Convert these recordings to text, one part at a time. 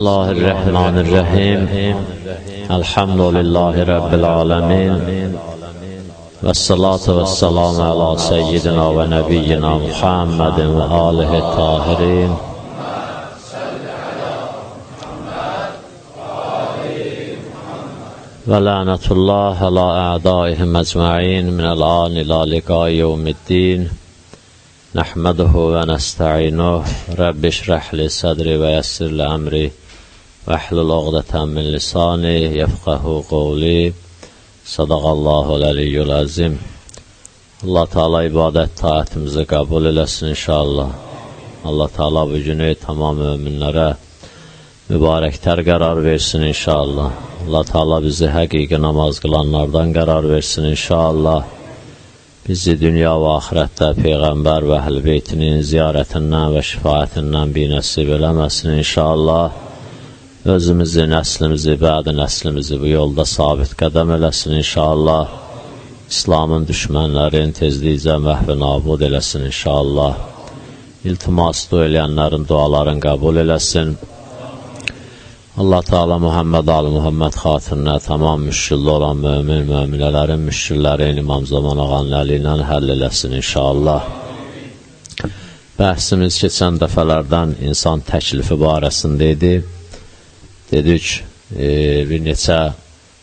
الله الرحمن الرحيم. الحمد لله رب العالمين. والصلاة والسلام على سيدنا ونبينا محمد وآله الطاهرين. ولعنة الله على أعدائهم أجمعين من الآن إلى لقاء يوم الدين. نحمده ونستعينه. رب اشرح لي صدري ويسر لي أمري. Vəhlul oqdətən min lisani yəfqəhu qovli Sadaqallahu ləliyyül əzim Allah Teala ibadət taətimizi qəbul eləsin inşallah. Allah Teala bu günü tamam müminlərə mübarəklər qərar versin inşallah. Allah Teala bizi həqiqi namaz qılanlardan qərar versin inşallah. Bizi dünya və axirətdə Peyğəmbər və əhl-beytinin ziyarətindən və şifayətindən bir nəsib eləməsin inşallah özümüzü, nəslimizi, bədi nəslimizi bu yolda sabit qədəm eləsin inşallah. İslamın düşmənlərin tezlikcə məhv nabud eləsin inşallah. İltimas dua eləyənlərin dualarını qəbul eləsin. Allah Teala Muhammed Ali Muhammed xatirinə tamam müşkildə olan mömin möminələrin müşkillərini İmam Zaman ağanın əli ilə həll eləsin inşallah. Bəhsimiz keçən dəfələrdən insan təklifi barəsində idi dedik, e, bir neçə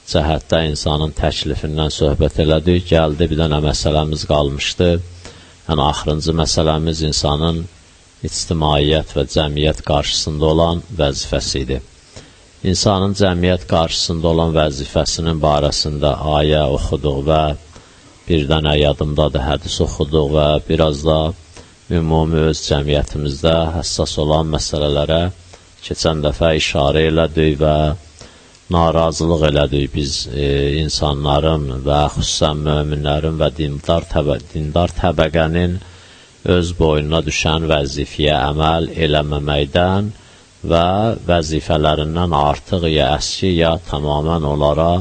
cəhətdə insanın təklifindən söhbət elədik, gəldi bir dənə məsələmiz qalmışdı. Yəni, axırıncı məsələmiz insanın ictimaiyyət və cəmiyyət qarşısında olan vəzifəsi idi. İnsanın cəmiyyət qarşısında olan vəzifəsinin barəsində ayə oxuduq və bir dənə yadımdadır hədis oxuduq və biraz da ümumi öz cəmiyyətimizdə həssas olan məsələlərə keçən dəfə işarə elədik və narazılıq elədik biz e, insanların və xüsusən möminlərin və dindar, təbə, dindar təbəqənin öz boynuna düşən vəzifəyə əməl eləməməkdən və vəzifələrindən artıq ya əski, ya tamamən onlara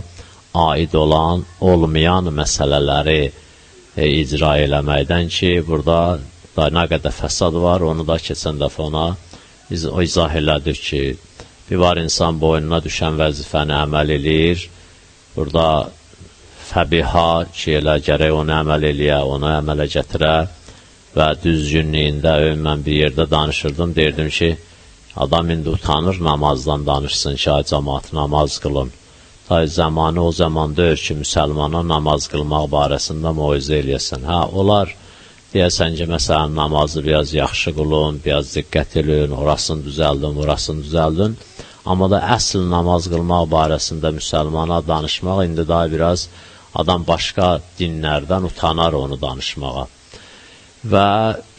aid olan, olmayan məsələləri e, icra eləməkdən ki, burada da nə qədər fəsad var, onu da keçən dəfə ona biz o izah elədik ki, bir var insan boynuna düşən vəzifəni əməl eləyir, burada fəbiha ki, elə gərək onu əməl eləyə, onu əmələ gətirə və düzgünlüyündə ümumən bir yerdə danışırdım, deyirdim ki, adam indi utanır namazdan danışsın ki, ay cəmat namaz qılın. Tay zamanı o zaman deyir ki, müsəlmana namaz qılmaq barəsində moizə eləyəsən. Hə, onlar deyəsən ki, məsələn, namazı biraz yaxşı qılın, biraz diqqət edin, orasını düzəldin, orasını düzəldin. Amma da əsl namaz qılmaq barəsində müsəlmana danışmaq indi daha biraz adam başqa dinlərdən utanar onu danışmağa. Və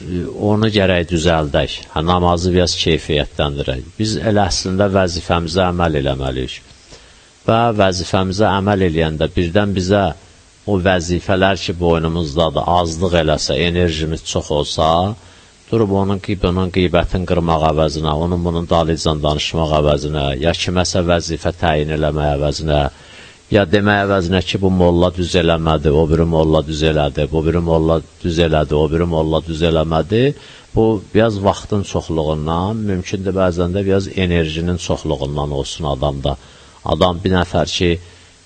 e, onu gərək düzəldək, hə, namazı biraz keyfiyyətləndirək. Biz elə əslində vəzifəmizə əməl eləməliyik. Və vəzifəmizə əməl eləyəndə birdən bizə o vəzifələr ki, boynumuzdadır, azlıq eləsə, enerjimiz çox olsa, durub onun qibinin qiybətin qırmaq əvəzinə, onun bunun dalıcan danışmaq əvəzinə, ya kiməsə vəzifə təyin eləmək əvəzinə, ya demək əvəzinə ki, bu molla düz eləmədi, o biri molla düz elədi, bu biri molla düz elədi, o biri molla düz eləmədi, bu, biraz vaxtın çoxluğundan, mümkündür bəzən də biraz enerjinin çoxluğundan olsun adamda. Adam bir nəfər ki,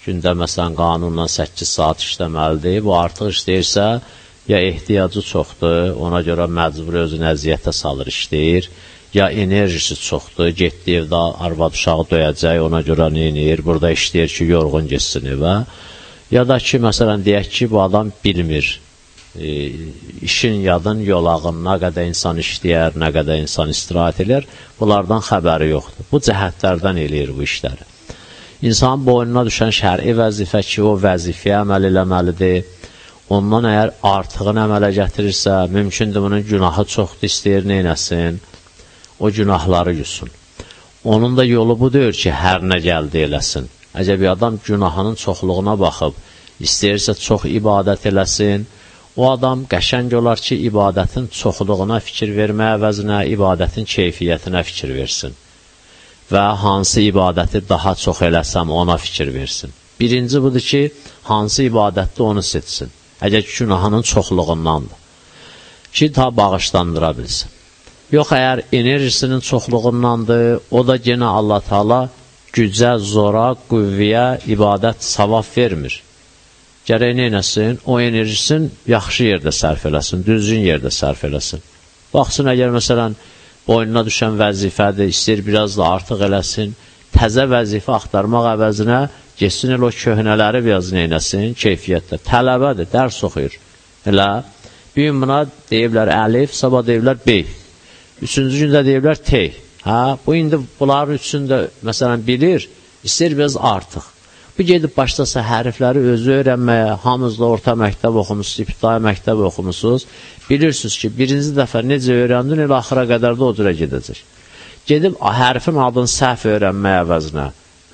gündə məsələn qanunla 8 saat işləməlidir. Bu artıq işləyirsə, ya ehtiyacı çoxdur, ona görə məcbur özünü əziyyətə salır işləyir, ya enerjisi çoxdur, getdi evdə arvad uşağı döyəcək, ona görə neyinir, burada işləyir ki, yorğun geçsin evə. Ya da ki, məsələn, deyək ki, bu adam bilmir, e, işin yadın yolağın, nə qədər insan işləyər, nə qədər insan istirahət edir, bunlardan xəbəri yoxdur. Bu cəhətlərdən eləyir bu işləri. İnsanın boynuna düşən şəri vəzifə ki, o vəzifəyə əməl eləməlidir. Ondan əgər artığını əmələ gətirirsə, mümkündür bunun günahı çoxdur, istəyir neynəsin, o günahları yusun. Onun da yolu budur ki, hər nə gəldi eləsin. Əgər bir adam günahının çoxluğuna baxıb, istəyirsə çox ibadət eləsin, o adam qəşəng olar ki, ibadətin çoxluğuna fikir vermək əvəzinə, ibadətin keyfiyyətinə fikir versin və hansı ibadəti daha çox eləsəm ona fikir versin. Birinci budur ki, hansı ibadətdə onu seçsin. Əgər günahının çoxluğundandır. Ki, ta bağışlandıra bilsin. Yox, əgər enerjisinin çoxluğundandır, o da yenə Allah Taala gücə, zora, qüvvəyə, ibadət, savab vermir. Gərək nə eləsin? O enerjisini yaxşı yerdə sərf eləsin, düzgün yerdə sərf eləsin. Baxsın, əgər məsələn, boynuna düşən vəzifədir, istəyir biraz da artıq eləsin, təzə vəzifə axtarmaq əvəzinə getsin elə o köhnələri biraz neynəsin, keyfiyyətlə. Tələbədir, dərs oxuyur. Elə, bir gün buna deyiblər əlif, sabah deyiblər bey. Üçüncü gündə deyiblər tey. Hə, bu indi bunların üçünü də məsələn bilir, istəyir biraz artıq. Bu gedib başlasa hərfləri özü öyrənməyə, hamınız da orta məktəb oxumusunuz, ibtidai məktəb oxumusunuz. Bilirsiniz ki, birinci dəfə necə öyrəndin, elə axıra qədər də o cürə gedəcək. Gedib hərfin adını səhv öyrənmək əvəzinə,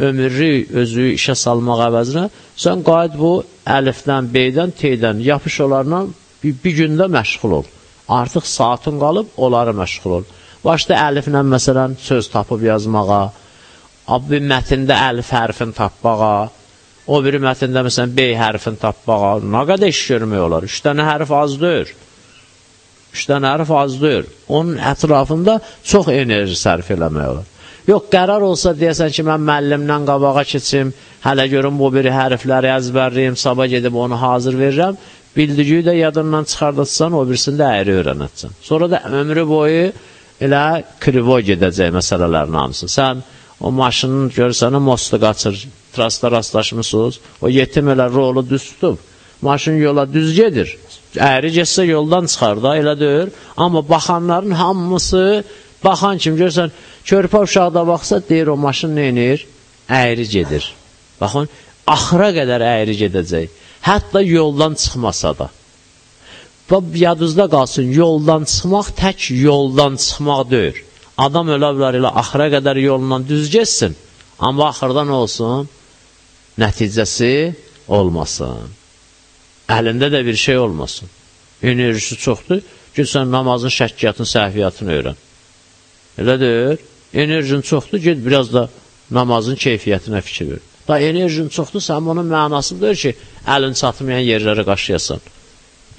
ömürlü özü işə salmaq əvəzinə, sən qayıt bu əlifdən, beydən, teydən, yapış onlarla bir, bir gündə məşğul ol. Artıq saatın qalıb, onları məşğul ol. Başda əliflə, məsələn, söz tapıb yazmağa, bir mətndə əlif hərfin tapmağa, o biri mətndə, məsələn, B hərfin tapmağa, nə qədər iş görmək olar? Üç dənə hərf az deyir. Üç dənə hərf az deyir. Onun ətrafında çox enerji sərf eləmək olar. Yox, qərar olsa deyəsən ki, mən müəllimdən qabağa keçim, hələ görüm bu biri hərfləri əzbərliyim, sabah gedib onu hazır verirəm, bildiyi də yadından çıxardırsan, o birisini də əyri öyrənətsən. Sonra da ömrü boyu elə krivo gedəcək məsələlərin hamısı. Sən o maşının görsən, mostu qaçır, trasda rastlaşmısınız, o yetim elə rolu düz tutub, maşın yola düz gedir. Əyri getsə yoldan çıxar da, elə deyir. Amma baxanların hamısı, baxan kim görsən, körpə uşaqda baxsa, deyir o maşın neynir? Əyri gedir. Baxın, axıra qədər əyri gedəcək. Hətta yoldan çıxmasa da. Və yadınızda qalsın, yoldan çıxmaq tək yoldan çıxmaq deyil. Adam ölə bilər elə axıra qədər yolundan düz geçsin, amma axırda nə olsun? Nəticəsi olmasın. Əlində də bir şey olmasın. Enerjisi çoxdur, gün sən namazın şəkkiyyatını, səhviyyatını öyrən. Elə deyir, enerjin çoxdur, ged biraz da namazın keyfiyyətinə fikir ver. Da enerjin çoxdur, sən bunun mənası deyir ki, əlin çatmayan yerləri qaşıyasan.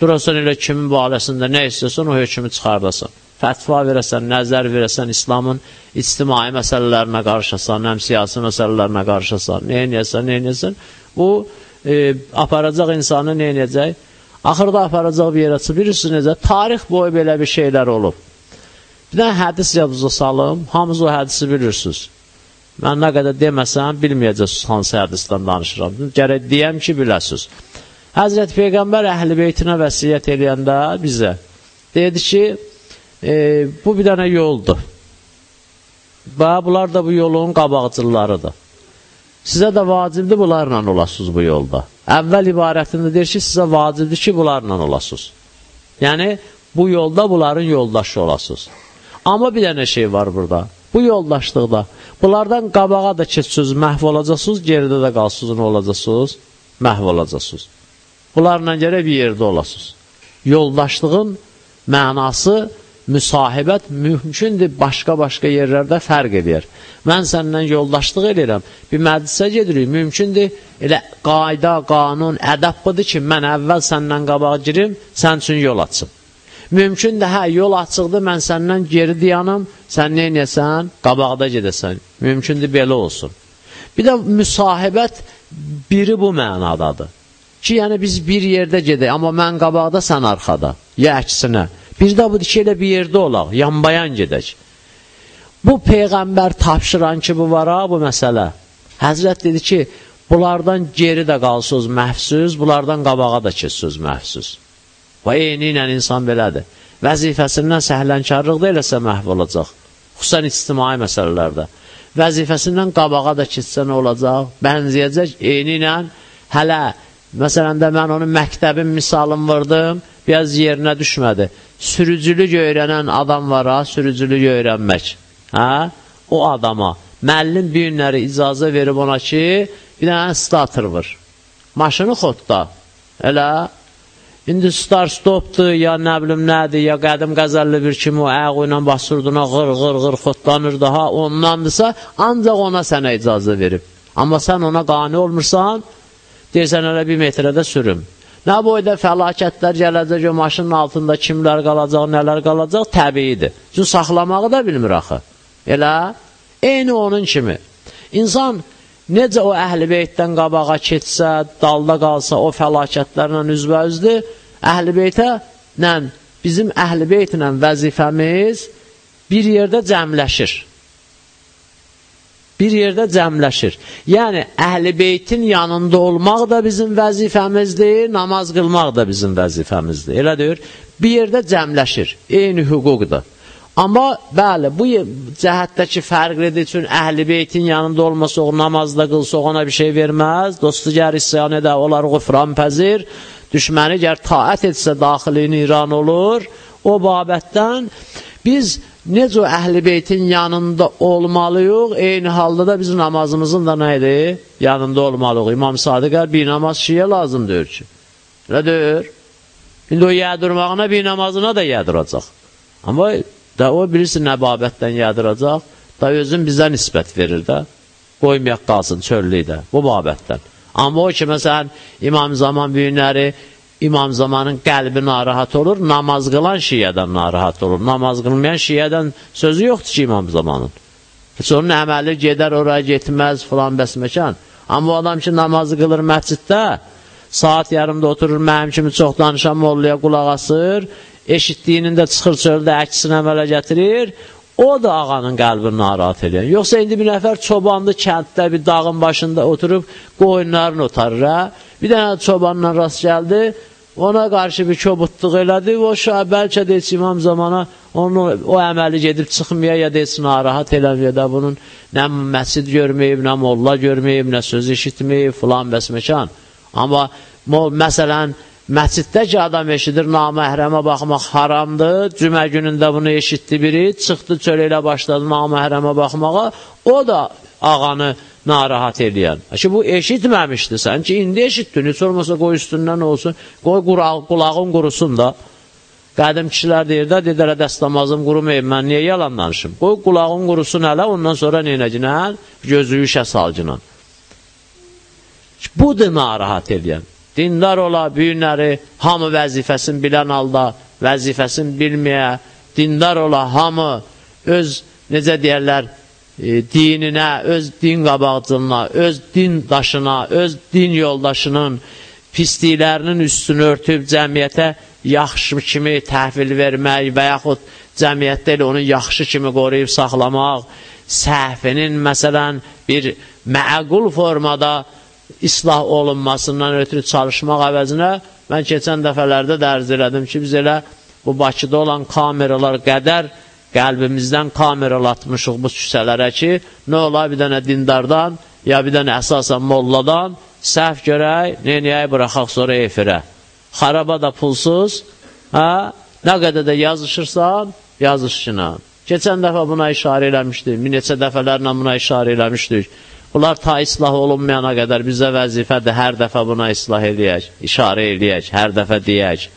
Durasan elə kimin barəsində nə istəsən, o hökmü çıxardasan. Fətva verəsən, nəzər verəsən, İslamın ictimai məsələlərinə qarşısan, həm siyasi məsələlərinə qarşısan, nə eləyəsən, nə eləyəsən, bu e, aparacaq insanı nə eləyəcək? Axırda aparacaq bir yerə bilirsiniz necə? Tarix boyu belə bir şeylər olub. Bir dənə hədis yadınıza salım, hamınız o hədisi bilirsiniz. Mən nə qədər deməsəm, bilməyəcəksiniz hansı hədisdən danışıram. Gərək deyəm ki, biləsiniz. Həzrət Peyğəmbər əhl-i beytinə vəsiyyət eləyəndə bizə dedi ki, e, bu bir dənə yoldur. Və bunlar da bu yolun qabaqcıllarıdır. Sizə də vacibdir bunlarla olasınız bu yolda. Əvvəl ibarətində deyir ki, sizə vacibdir ki, bunlarla olasınız. Yəni, bu yolda bunların yoldaşı olasınız. Amma bir dənə şey var burada. Bu yoldaşlıqda bunlardan qabağa da keçsiniz, məhv olacaqsınız, geridə də qalsınız, nə olacaqsınız? Məhv olacaqsınız. Bunlarla gərək bir yerdə olasınız. Yoldaşlığın mənası müsahibət mümkündür başqa-başqa yerlərdə fərq edir. Mən səndən yoldaşlıq edirəm, bir məclisə gedirik, mümkündür elə qayda, qanun, ədəb budur ki, mən əvvəl səndən qabağa girim, sən üçün yol açım. Mümkündür, hə, yol açıqdır, mən səndən geri dayanım, sən nə edəsən? Qabaqda gedəsən. Mümkündür, belə olsun. Bir də müsahibət biri bu mənadadır. Ki, yəni biz bir yerdə gedək, amma mən qabaqda, sən arxada. Ya əksinə. Bir də budur ki, elə bir yerdə olaq, yanbayan gedək. Bu Peyğəmbər tapşıran ki, bu var ha, bu məsələ. Həzrət dedi ki, bunlardan geri də qalsınız məhvsüz, bunlardan qabağa da keçsiniz məhvsüz. Və eyni ilə insan belədir. Vəzifəsindən səhlənkarlıq da eləsə məhv olacaq. Xüsusən ictimai məsələlərdə. Vəzifəsindən qabağa da keçsə nə olacaq? Bənzəyəcək eyni ilə hələ Məsələn də mən onun məktəbin misalını vurdım, biraz yerinə düşmədi. Sürücülük öyrənən adam var ha, sürücülük öyrənmək. Hə? O adama müəllim bir günləri icazə verib ona ki, bir dənə starter vur. Maşını xodda. Elə İndi star stopdur, ya nə bilim nədir, ya qədim qəzəlli bir kimi o əq ilə basırdına qır, qır, qır, xodlanır daha ondandırsa, ancaq ona sənə icazə verib. Amma sən ona qani olmursan, Deyirsən, elə bir metrədə sürüm. Nə boyda fəlakətlər gələcək, o maşının altında kimlər qalacaq, nələr qalacaq, təbiidir. Çünki saxlamağı da bilmir axı. Elə, eyni onun kimi. İnsan necə o əhl-i beytdən qabağa keçsə, dalda qalsa, o fəlakətlərlə üzbəüzdür, əhl-i beytə bizim əhl-i beytlə vəzifəmiz bir yerdə cəmləşir. Bir yerdə cəmləşir. Yəni, əhl-i beytin yanında olmaq da bizim vəzifəmizdir, namaz qılmaq da bizim vəzifəmizdir. Elə deyir, bir yerdə cəmləşir. Eyni hüquqdur. Amma bəli, bu cəhətdəki fərqlidir üçün əhl-i beytin yanında olmasa, o namazda qılsa, ona bir şey verməz. Dostu gər isyan edə, onlar qıfran pəzir. Düşməni gər taət etsə, daxilini İran olur. O babətdən biz necə əhl-i beytin yanında olmalıyıq, eyni halda da biz namazımızın da nə idi? Yanında olmalıyıq. İmam Sadiqər bir namaz şiyə lazım deyir ki. Elə deyir. İndi o yədirmağına bir namazına da yədirəcək. Amma da o bilirsin nə babətdən yədirəcək, da özün bizə nisbət verir də. Qoymayaq qalsın çöllükdə, bu babətdən. Amma o ki, məsələn, İmam Zaman büyünləri İmam zamanın qəlbi narahat olur, namaz qılan şiyədən narahat olur. Namaz qılmayan şiyədən sözü yoxdur ki, imam zamanın. Heç onun əməli gedər, oraya getməz, filan bəsməkan. Amma o adam ki, namazı qılır məsciddə, saat yarımda oturur, mənim kimi çox danışan molluya qulaq asır, eşitdiyinin də çıxır çöldə əksinə əmələ gətirir, o da ağanın qəlbini narahat edir. Yoxsa indi bir nəfər çobandı kənddə, bir dağın başında oturub qoyunlarını otarır, hə? Bir dənə çobanla rast gəldi, ona qarşı bir kobudluq elədi, o şah bəlkə deyil imam zamana onu, o əməli gedib çıxmaya ya deyil narahat eləmir da bunun nə məsid görməyib, nə molla görməyib, nə söz eşitməyib, filan bəs məkan. Amma məsələn, Məsciddə ki, adam eşidir, naməhrəmə baxmaq haramdır, cümə günündə bunu eşitdi biri, çıxdı çölə ilə başladı naməhrəmə baxmağa, o da ağanı narahat eləyən. Ki, bu eşitməmişdi sən ki, indi eşitdin, heç olmasa qoy üstündən olsun, qoy qulağın qurusun da. Qədim kişilər deyir də, dedərə dəstəmazım qurumayıb, mən niyə yalan danışım? Qoy qulağın qurusun hələ, ondan sonra neynəcinən? Gözüyü şə salcınan. Budur narahat eləyən dindar ola, büyünləri hamı vəzifəsini bilən halda, vəzifəsini bilməyə, dindar ola, hamı öz, necə deyərlər, e, dininə, öz din qabaqcılına, öz din daşına, öz din yoldaşının pisliklərinin üstünü örtüb cəmiyyətə yaxşı kimi təhvil vermək və yaxud cəmiyyətdə elə onu yaxşı kimi qoruyub saxlamaq, səhvinin məsələn bir məqul formada islah olunmasından ötürü çalışmaq əvəzinə mən keçən dəfələrdə dərz elədim ki, biz elə bu Bakıda olan kameralar qədər qəlbimizdən kameralatmışıq bu küçələrə ki, nə ola bir dənə dindardan, ya bir dənə əsasən molladan səhv görək, neynəyək buraxaq sonra efirə. Xaraba da pulsuz, hə? nə qədər də yazışırsan, yazışçına. Keçən dəfə buna işarə eləmişdik, bir neçə dəfələrlə buna işarə eləmişdik. Bunlar ta islah olunmayana qədər bizə vəzifədir, hər dəfə buna islah eləyək, işarə eləyək, hər dəfə deyək.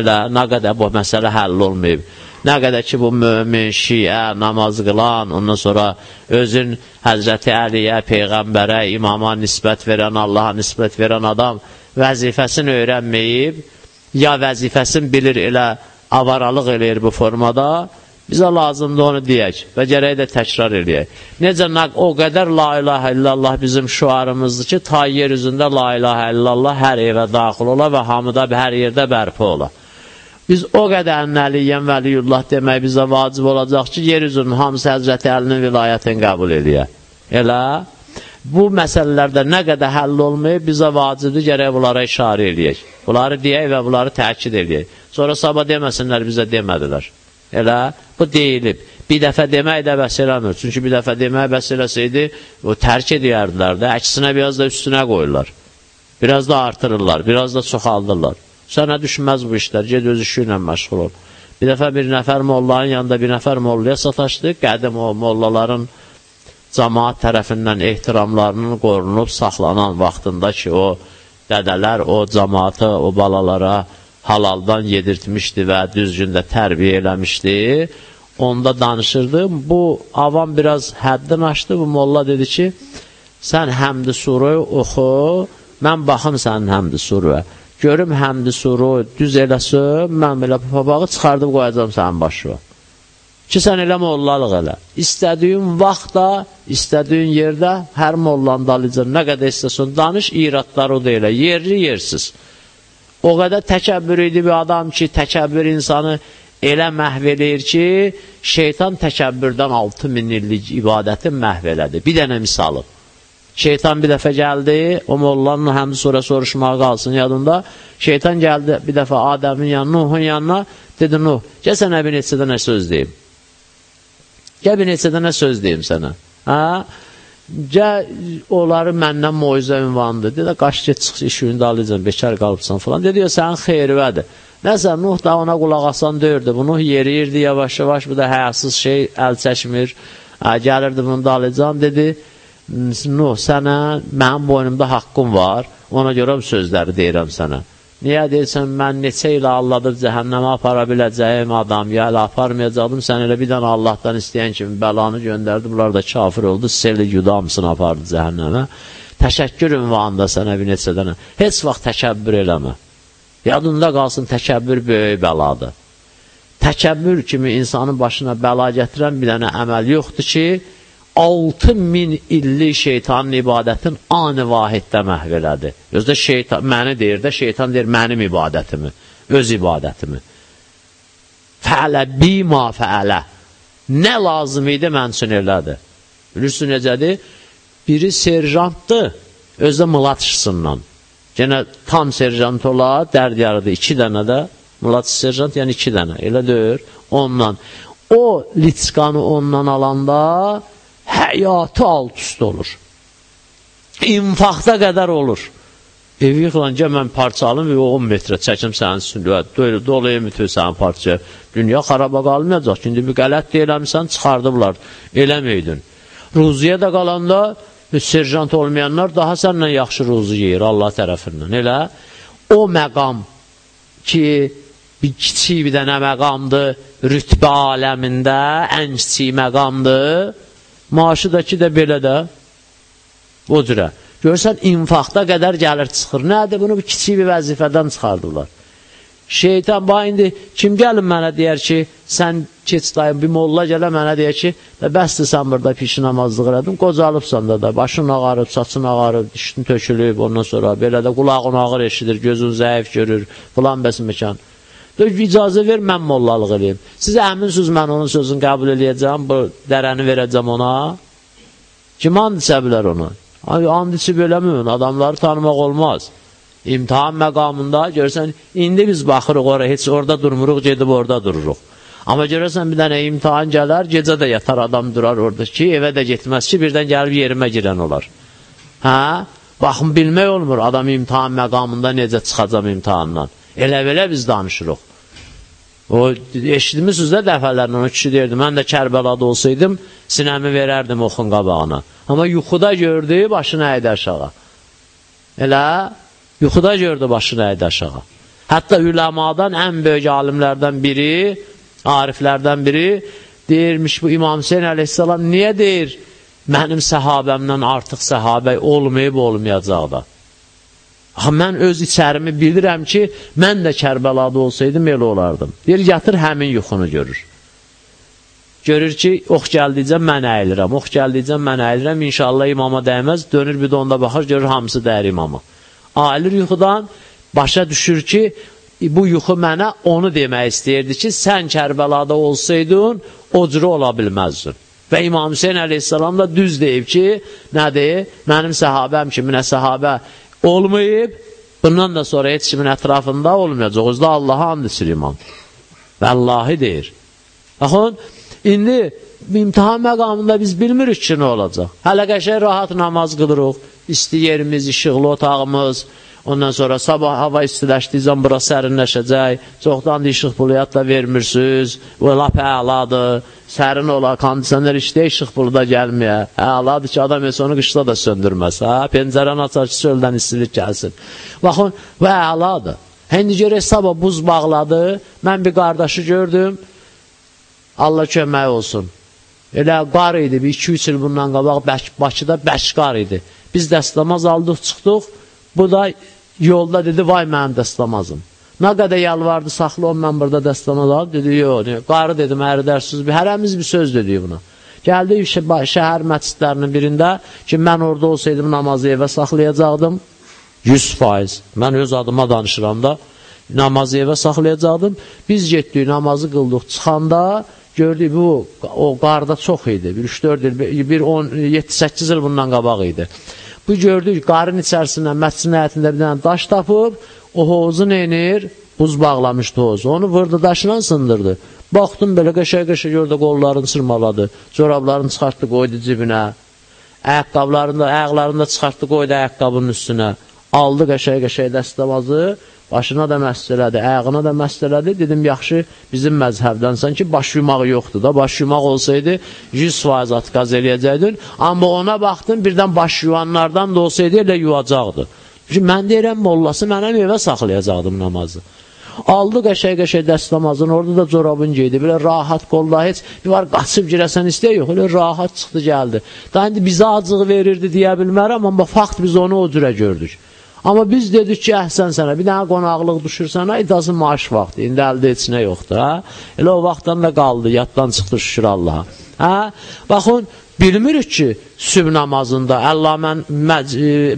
Elə nə qədər bu məsələ həll olmayıb. Nə qədər ki, bu mömin, şiə, namaz qılan, ondan sonra özün Həzrəti Əliyə, Peyğəmbərə, imama nisbət verən, Allaha nisbət verən adam vəzifəsini öyrənməyib, ya vəzifəsini bilir elə avaralıq eləyir bu formada, Bizə lazımdır onu deyək və gərək də təkrar eləyək. Necə o qədər la ilahə illallah bizim şuarımızdır ki, ta yer üzündə la ilahə illallah hər evə daxil ola və hamıda hər yerdə bərpa ola. Biz o qədər ənəliyyən vəliyullah demək bizə vacib olacaq ki, yer üzünün hamısı Həzrəti Əlinin vilayətini qəbul eləyə. Elə bu məsələlərdə nə qədər həll olmayıb, bizə vacibdir, gərək bunlara işarə eləyək. Bunları deyək və bunları təkid eləyək. Sonra sabah deməsinlər, bizə demədilər. Elə bu deyilib. Bir dəfə demək də bəs eləmir. Çünki bir dəfə demək bəs eləsəydi, o tərk edərdilər də, əksinə biraz da üstünə qoyurlar. Biraz da artırırlar, biraz da çoxaldırlar. Sənə düşməz bu işlər, ged öz işi ilə məşğul ol. Bir dəfə bir nəfər mollanın yanında bir nəfər mollaya sataşdı. Qədim o mollaların cəmaat tərəfindən ehtiramlarının qorunub saxlanan vaxtında ki, o dədələr o cəmaatı, o balalara halaldan yedirtmişdi və düzgündə tərbiyə eləmişdi. Onda danışırdı. Bu avam biraz həddin açdı. Bu molla dedi ki, sən həmdi suru oxu, mən baxım sənin həmdi suru. görüm həmdi suru düz eləsin, mən belə papağı çıxardıb qoyacam sənin başına. Ki, sən elə mollalıq elə. İstədiyin vaxtda, istədiyin yerdə hər mollanın dalıcı nə qədər istəsin, danış, iradları o da elə, yerli, yersiz. O qədər təkəbbür idi bir adam ki, təkəbbür insanı elə məhv eləyir ki, şeytan təkəbbürdən 6000 illik ibadəti məhv elədi. Bir dənə misalı. Şeytan bir dəfə gəldi, o mollanın həmd sonra soruşmağa qalsın yadında. Şeytan gəldi bir dəfə Adəmin yanına, Nuhun yanına, dedi Nuh, gəl sənə bir neçə dənə söz deyim. Gəl bir neçə dənə söz deyim sənə. Hə? Gəl, onları məndən moizə ünvandır. Dedi, qaç get, çıx, iş üründə alıcan, bekar qalıbsan falan. Dedi, sənin xeyrivədir. Nəsə, Nuh da ona qulaq asan dördü. Bu Nuh yeriyirdi yavaş-yavaş, bu da həyasız şey, əl çəkmir. Hə, gəlirdi bunu da alıcan, dedi, Nuh, sənə, mənim boynumda haqqım var, ona görə bu sözləri deyirəm sənə. Niyə deyirsən, mən neçə ilə Allahdır cəhənnəmə apara biləcəyim adam, ya elə aparmayacaqdım, sən elə bir dənə Allahdan istəyən kimi bəlanı göndərdi, bunlar da kafir oldu, seli yuda hamısını apardı cəhənnəmə. Təşəkkür ünvanında sənə bir neçə dənə. Heç vaxt təkəbbür eləmə. Yadında qalsın, təkəbbür böyük bəladır. Təkəbbür kimi insanın başına bəla gətirən bir dənə əməl yoxdur ki, 6000 illik şeytanın ibadətin ani vahiddə məhv elədi. Özdə şeytan, məni deyir də, şeytan deyir mənim ibadətimi, öz ibadətimi. Fəələ bima fəələ. Nə lazım idi mən üçün elədi. Bilirsiniz necədir? Biri serjantdır, özdə mılatçısından. Yenə tam serjant ola, dərd yarıdır, iki dənə də. Mılatçı serjant, yəni iki dənə, elə deyir, ondan. O litqanı ondan alanda həyatı alt üst olur. İnfaqda qədər olur. Evi yıxılanca mən parça alım və 10 metrə çəkim sənin üstündə. Dolayı mütür sənin parça. Dünya xaraba qalmayacaq. Şimdi bir qələt deyiləmsən, çıxardıblar. Eləməydin. Ruziyə də qalanda serjant olmayanlar daha səndən yaxşı ruzu yeyir Allah tərəfindən. Elə o məqam ki, bir kiçik bir dənə məqamdır, rütbə aləmində ən kiçik məqamdır, Maaşı da ki də belə də o cürə. Görsən, infaqda qədər gəlir çıxır. Nədir? Bunu bir kiçik bir vəzifədən çıxardılar. Şeytan, bax, indi kim gəlin mənə deyər ki, sən keç dayım, bir molla gələ mənə deyər ki, bəsdir sən burada pişi namazlıq elədin, qocalıbsan da da, başın ağarıb, saçın ağarıb, dişin tökülüb, ondan sonra belə də qulağın ağır eşidir, gözün zəif görür, filan bəs məkan. İcazə ver, mən mollalıq eləyim. Siz əminsiniz, mən onun sözünü qəbul eləyəcəm, bu dərəni verəcəm ona. Kim and içə bilər onu? And içib eləməyin, adamları tanımaq olmaz. İmtihan məqamında görsən, indi biz baxırıq ora, heç orada durmuruq, gedib orada dururuq. Amma görəsən bir dənə imtihan gələr, gecə də yatar adam durar orada ki, evə də getməz ki, birdən gəlib yerimə girən olar. Hə? Baxın, bilmək olmur adam imtihan məqamında necə çıxacam imtihandan. Elə-belə biz danışırıq. O, eşitmişsiniz də dəfələrlə, o kişi deyirdi, mən də Kərbəlada olsaydım, sinəmi verərdim oxun qabağına. Amma yuxuda gördü, başını əydi aşağı. Elə, yuxuda gördü, başını əydi aşağı. Hətta üləmadan ən böyük alimlərdən biri, ariflərdən biri deyirmiş bu İmam Hüseyin əleyhissalam, niyə deyir, mənim səhabəmdən artıq səhabə olmayıb olmayacaq da. Axı, mən öz içərimi bilirəm ki, mən də Kərbəlada olsaydım, elə olardım. Deyir, yatır, həmin yuxunu görür. Görür ki, ox gəldikcə mən əyilirəm, ox gəldikcə mən əyilirəm, inşallah imama dəyməz, dönür bir də onda baxır, görür, hamısı dəyər imama. Ailir yuxudan, başa düşür ki, bu yuxu mənə onu demək istəyirdi ki, sən Kərbəlada olsaydın, o cürə ola bilməzdin. Və İmam Hüseyin əleyhissalam da düz deyib ki, nədir? Mənim səhabəm kimi, nə səhabə olmayıb, bundan da sonra heç kimin ətrafında olmayacaq. Özdə Allaha and içir imam. Vallahi deyir. Baxın, indi imtihan məqamında biz bilmirik ki, nə olacaq. Hələ qəşək rahat namaz qılırıq, isti yerimiz, işıqlı otağımız, Ondan sonra sabah hava istiləşdikcə bura sərinləşəcək. Çoxdan da işıq pulu yadda vermirsiniz. Və lap əladır. Sərin ola, kondisioner işdə işıq pulu da gəlməyə. Əladır ki, adam heç onu qışda da söndürməz. Hə? Pəncərəni açar ki, çöldən istilik gəlsin. Baxın, və əladır. Həndi görək sabah buz bağladı. Mən bir qardaşı gördüm. Allah kömək olsun. Elə qar idi, bir 2-3 il bundan qabaq Bakıda bək qar idi. Biz dəstəmaz aldıq, çıxdıq. Bu da Yolda dedi, vay mənim dəstəmazım. Nə qədər yalvardı, saxla ol, mən burada dəstəmaz al. Dedi, yox, qarı dedim, əridərsiz, hərəmiz bir söz dedi buna. Gəldi şəhər məscidlərinin birində ki, mən orada olsaydım namazı evə saxlayacaqdım. 100%. Mən öz adıma danışıram da namazı evə saxlayacaqdım. Biz getdik, namazı qıldıq. Çıxanda gördük bu o qarda çox idi. Bir 3-4 il, bir 10 7-8 il bundan qabaq idi. Bu gördük qarın içərisindən məscidin həyətində bir dənə daş tapıb, o hovuzu neynir? Buz bağlamışdı hovuzu. Onu vurdu daşla sındırdı. Baxdım belə qəşəng-qəşəng orada qollarını sırmaladı. Corablarını çıxartdı, qoydu cibinə. Ayaqqablarını da, ayaqlarını da çıxartdı, qoydu ayaqqabının üstünə. Aldı qəşəng-qəşəng dəstəmazı, başına da məst elədi, ayağına da məst elədi. Dedim, yaxşı, bizim məzhəbdənsən ki, baş yumaq yoxdur da. Baş yumaq olsaydı, 100% atqaz eləyəcəkdin. Amma ona baxdın, birdən baş yuvanlardan da olsaydı, elə yuvacaqdı. Çünki mən deyirəm, mollası mənəm evə saxlayacaqdım namazı. Aldı qəşəy-qəşəy dəstəmazını, orada da corabın geydi. Belə rahat qolla, heç bir var qaçıb girəsən istəyə yox. Elə rahat çıxdı, gəldi. Da indi bizə acığı verirdi deyə bilmərəm, amma fakt biz onu o cürə gördük. Amma biz dedik ki, əhsən sənə, bir dənə qonaqlıq düşür sənə, idazı maaş vaxtı, indi əldə etsinə yoxdur. Hə? Elə o vaxtdan da qaldı, yaddan çıxdı şükür Allaha. Hə? Baxın, bilmirik ki, süb namazında, Allah mən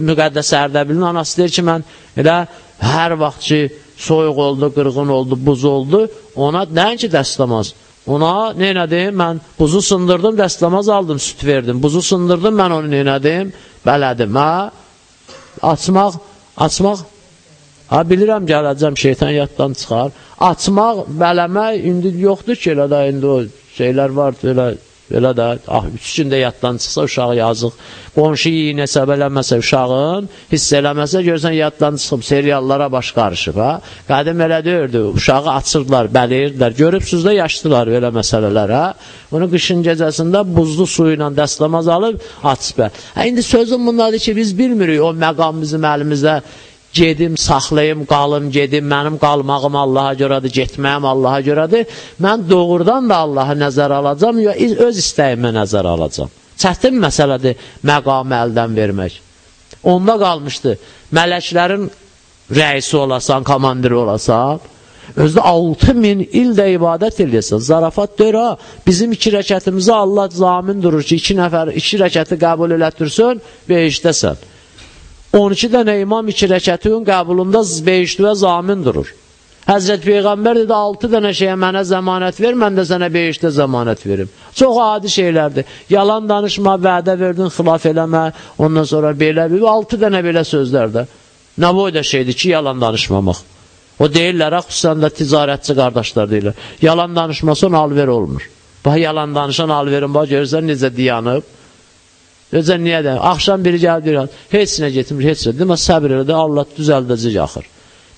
müqəddəs Ərdəbilin anası deyir ki, mən elə hər vaxt ki, soyuq oldu, qırğın oldu, buz oldu, ona nəinki dəstəmaz. Ona neynədim? Mən buzu sındırdım, dəstəmaz aldım, süt verdim. Buzu sındırdım, mən onu neynədim? Bələdim, hə? Açmaq, açmaq, ha, bilirəm, gələcəm, şeytan yaddan çıxar. Açmaq, bələmək, indi yoxdur ki, elə də, indi o şeylər var, elə Belə də, ah, üç gündə yaddan çıxsa uşaq yazıq. Qonşu yiyinə səbələməsə uşağın, hiss eləməsə görsən yaddan çıxıb, seriallara baş qarışıb. Ha? Qədim elə deyirdi, uşağı açırdılar, bəliyirdilər. Görübsüz də yaşdılar belə məsələlər. Ha? Bunu qışın gecəsində buzlu suyu ilə dəstəmaz alıb açıb. Hə, indi sözüm bundadır ki, biz bilmirik o məqam bizim əlimizdə gedim, saxlayım, qalım, gedim, mənim qalmağım Allaha görədir, getməyim Allaha görədir. Mən doğrudan da Allaha nəzər alacam, ya öz istəyimə nəzər alacam. Çətin məsələdir məqamı əldən vermək. Onda qalmışdı, mələklərin rəisi olasan, komandiri olasan, özdə 6 min ildə ibadət eləyəsən. Zarafat deyir, ha, bizim iki rəkətimizi Allah zamin durur ki, iki nəfər, iki rəkəti qəbul elətdirsin, beşdəsən. 12 dənə imam iki rəkətin qəbulunda beşdüvə zamin durur. Həzrət Peyğəmbər dedi, 6 dənə şeyə mənə zəmanət ver, mən də sənə 5-də zəmanət verim. Çox adi şeylərdir. Yalan danışma, vədə verdin, xilaf eləmə, ondan sonra belə, 6 dənə belə sözlərdə. Nə boyda şeydir ki, yalan danışmamaq. O deyirlər, xüsusən də ticarətçi qardaşlar deyirlər. Yalan danışmasan alver olmur. Bax, yalan danışan alverin, bax, görürsən necə diyanıb. Necə niyə də? Axşam biri gəldi, deyir, heç nə getmir, heç nə. Demə səbir elə də Allah düzəldəcək axır.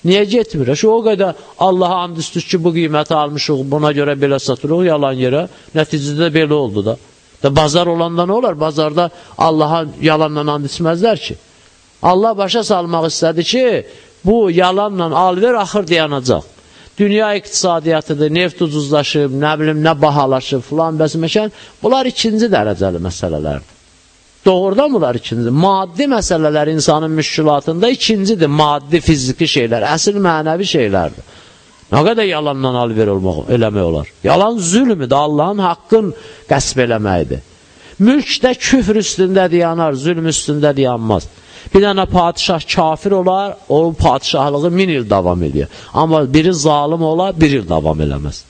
Niyə getmir? Şu o qədər Allaha and üstü ki, bu qiyməti almışıq, buna görə belə satırıq, yalan yerə. Nəticədə belə oldu da. Da bazar olanda nə olar? Bazarda Allaha yalanla and içməzlər ki. Allah başa salmaq istədi ki, bu yalanla alver axır dayanacaq. Dünya iqtisadiyyatıdır, neft ucuzlaşıb, nə bilim, nə bahalaşıb, filan bəs məkan. Bunlar ikinci dərəcəli məsələlərdir. Doğrudan bunlar ikinci. Maddi məsələlər insanın müşkülatında ikincidir. Maddi, fiziki şeylər, əsl mənəvi şeylərdir. Nə qədər yalandan alver olmaq, eləmək olar? Yalan zülmüdür, Allahın haqqın qəsb eləməkdir. Mülkdə küfr üstündə dayanar, zülm üstündə dayanmaz. Bir dənə padişah kafir olar, o padişahlığı min il davam edir. Amma biri zalim olar, bir il davam eləməz.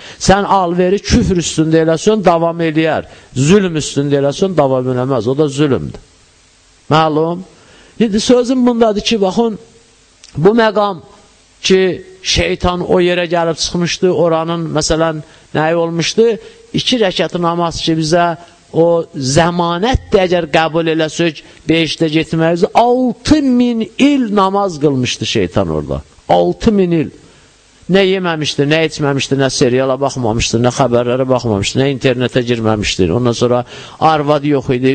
Sən alveri küfr üstündə eləsən, davam eləyər. Zülm üstündə eləsən, davam eləməz. O da zülmdür. Məlum. İndi sözüm bundadır ki, baxın, bu məqam ki, şeytan o yerə gəlib çıxmışdı, oranın, məsələn, nəyi olmuşdu? İki rəkəti namaz ki, bizə o zəmanətdir, əgər qəbul eləsək, beşdə getməyiz, 6 min il namaz qılmışdı şeytan orada. 6 min il. Nə yeməmişdir, nə içməmişdir, nə seriala baxmamışdır, nə xəbərlərə baxmamışdır, nə internetə girməmişdir. Ondan sonra arvad yox idi,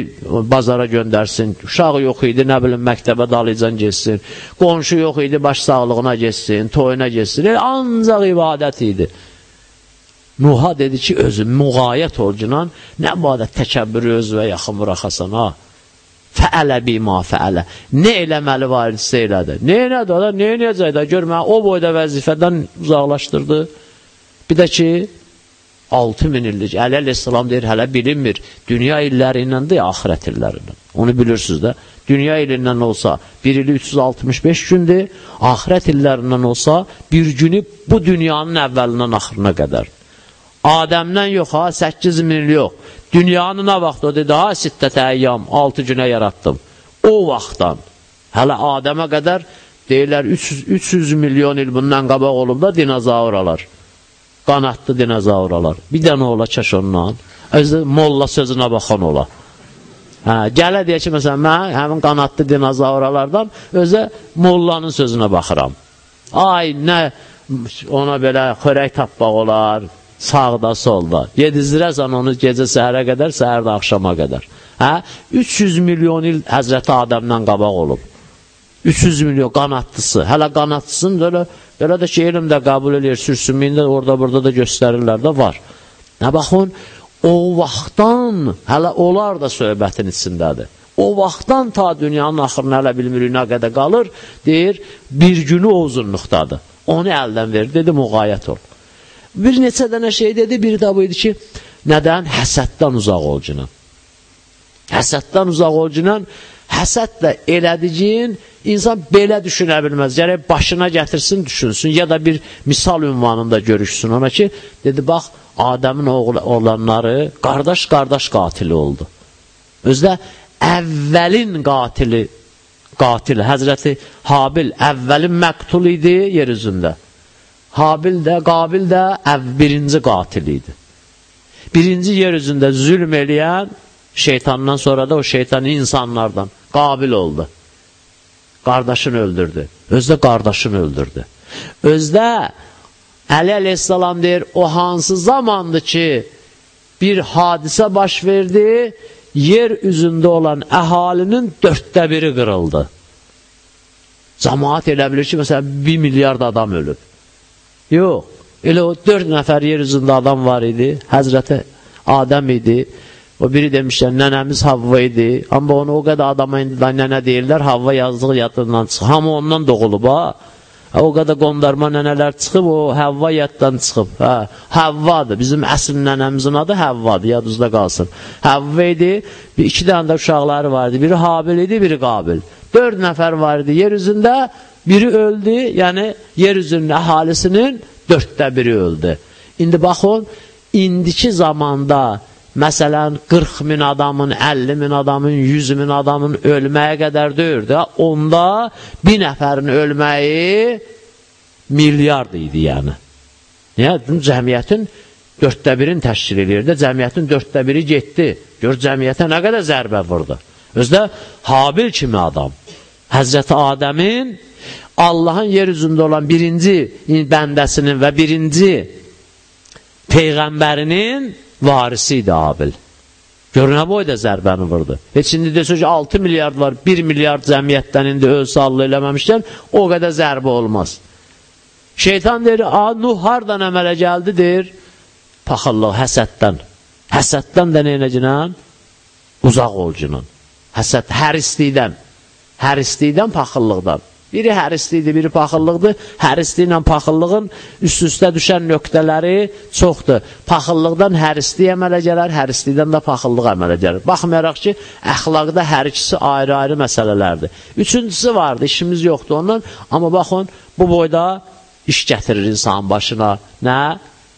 bazara göndərsin, uşaq yox idi, nə bilim, məktəbə dalıcan geçsin, qonşu yox idi, baş sağlığına geçsin, toyuna geçsin. E, ancaq ibadət idi. Nuha dedi ki, özü müğayət olcunan, nə badət təkəbbürü öz və yaxın buraxasan, ha? Fəələ bima fəələ. Nə eləməli varisə elədi? Nə elədi? Da nə eləyəcək də? Gör, mən o boyda vəzifədən uzaqlaşdırdı. Bir də ki, 6000 illik Əli əleyhissalam deyir, hələ bilinmir. Dünya illəri iləndir, axirət illəri ilə. Onu bilirsiniz də. Dünya ilindən olsa, bir ili 365 gündür, axirət illərindən olsa, bir günü bu dünyanın əvvəlindən axırına qədər. Adəmdən yox, ha, 8 min yox. Dünyanı nə vaxt o dedi, ha, sittətə əyyam, 6 günə yaratdım. O vaxtdan, hələ Adəmə qədər deyirlər 300, 300 milyon il bundan qabaq olub da dinozavralar. Qanatlı dinozavralar. Bir dənə ola çəş ondan. Özü molla sözünə baxan ola. Hə, gələ deyə ki, məsələn, mən həmin qanatlı dinozavralardan özə mollanın sözünə baxıram. Ay, nə ona belə xörək tapmaq olar, sağda, solda. Yedizdirəsən onu gecə səhərə qədər, səhərdə axşama qədər. Hə? 300 milyon il Həzrəti Adəmdən qabaq olub. 300 milyon qanatlısı. Hələ qanatlısını belə, belə də ki, elm də qəbul edir, sürsünməyində orada burada da göstərirlər də var. Nə baxın, o vaxtdan, hələ onlar da söhbətin içindədir. O vaxtdan ta dünyanın axırına hələ bilmirik nə qədər qalır, deyir, bir günü o uzunluqdadır. Onu əldən verir, dedi, müqayət ol. Bir neçə dənə şey dedi, biri də bu idi ki, nədən? Həsəddən uzaq olcunan. Həsəddən uzaq olcunan, həsəd də elədiciyin insan belə düşünə bilməz. Gərək başına gətirsin, düşünsün, ya da bir misal ünvanında görüşsün ona ki, dedi, bax, Adəmin oğlu olanları qardaş-qardaş qatili oldu. Özdə əvvəlin qatili, qatili, Həzrəti Habil əvvəlin məqtul idi yer üzündə. Habil də, Qabil də əv birinci qatil idi. Birinci yer üzündə zülm eləyən şeytandan sonra da o şeytanı insanlardan Qabil oldu. Qardaşını öldürdü. Özdə qardaşını öldürdü. Özdə Əli əleyhissalam deyir, o hansı zamandır ki, bir hadisə baş verdi, yer üzündə olan əhalinin dörddə biri qırıldı. Cəmaat elə bilir ki, məsələn, bir milyard adam ölüb. Yox, elə o dörd nəfər yer üzündə adam var idi, Həzrəti Adəm idi, o biri demişlər, nənəmiz Havva idi, amma onu o qədər adama indi da nənə deyirlər, Havva yazdığı yadından çıxıb, hamı ondan doğulub, ha, o qədər qondarma nənələr çıxıb, o Həvva yaddan çıxıb, hə, Həvvadır, bizim əsl nənəmizin adı Həvvadır, yadınızda qalsın. Həvva idi, iki dənə də uşaqları vardı, biri Habil idi, biri Qabil. Dörd nəfər var idi yer üzündə, Biri öldü, yəni yer üzünün əhalisinin dörddə biri öldü. İndi baxın, indiki zamanda məsələn 40 min adamın, 50 min adamın, 100 min adamın ölməyə qədər deyirdi. Onda bir nəfərin ölməyi milyard idi yəni. Niyə? Cəmiyyətin dörddə birini təşkil edirdi. Cəmiyyətin dörddə biri getdi. Gör, cəmiyyətə nə qədər zərbə vurdu. Özdə Habil kimi adam. Həzrəti Adəmin Allahın yer üzündə olan birinci bəndəsinin və birinci Peyğəmbərinin varisi idi Abil. Görünə boyda zərbəni vurdu. Heç indi desə ki, 6 milyard var, 1 milyard cəmiyyətdən indi öz sallı eləməmişkən, o qədər zərbə olmaz. Şeytan deyir, a, Nuh hardan əmələ gəldi, deyir, paxıllıq, həsəddən. Həsəddən də neynəcənən? Uzaq olcunan. Həsəd, hərislikdən. Hərislikdən, paxıllıqdan. Biri hərislidir, biri paxıllıqdır. Hərisli ilə paxıllığın üst-üstə düşən nöqtələri çoxdur. Paxıllıqdan hərisli əmələ gələr, hərislikdən də paxıllıq əmələ gələr. Baxmayaraq ki, əxlaqda hər ikisi ayrı-ayrı məsələlərdir. Üçüncüsü vardı, işimiz yoxdur ondan. Amma baxın, bu boyda iş gətirir insanın başına. Nə?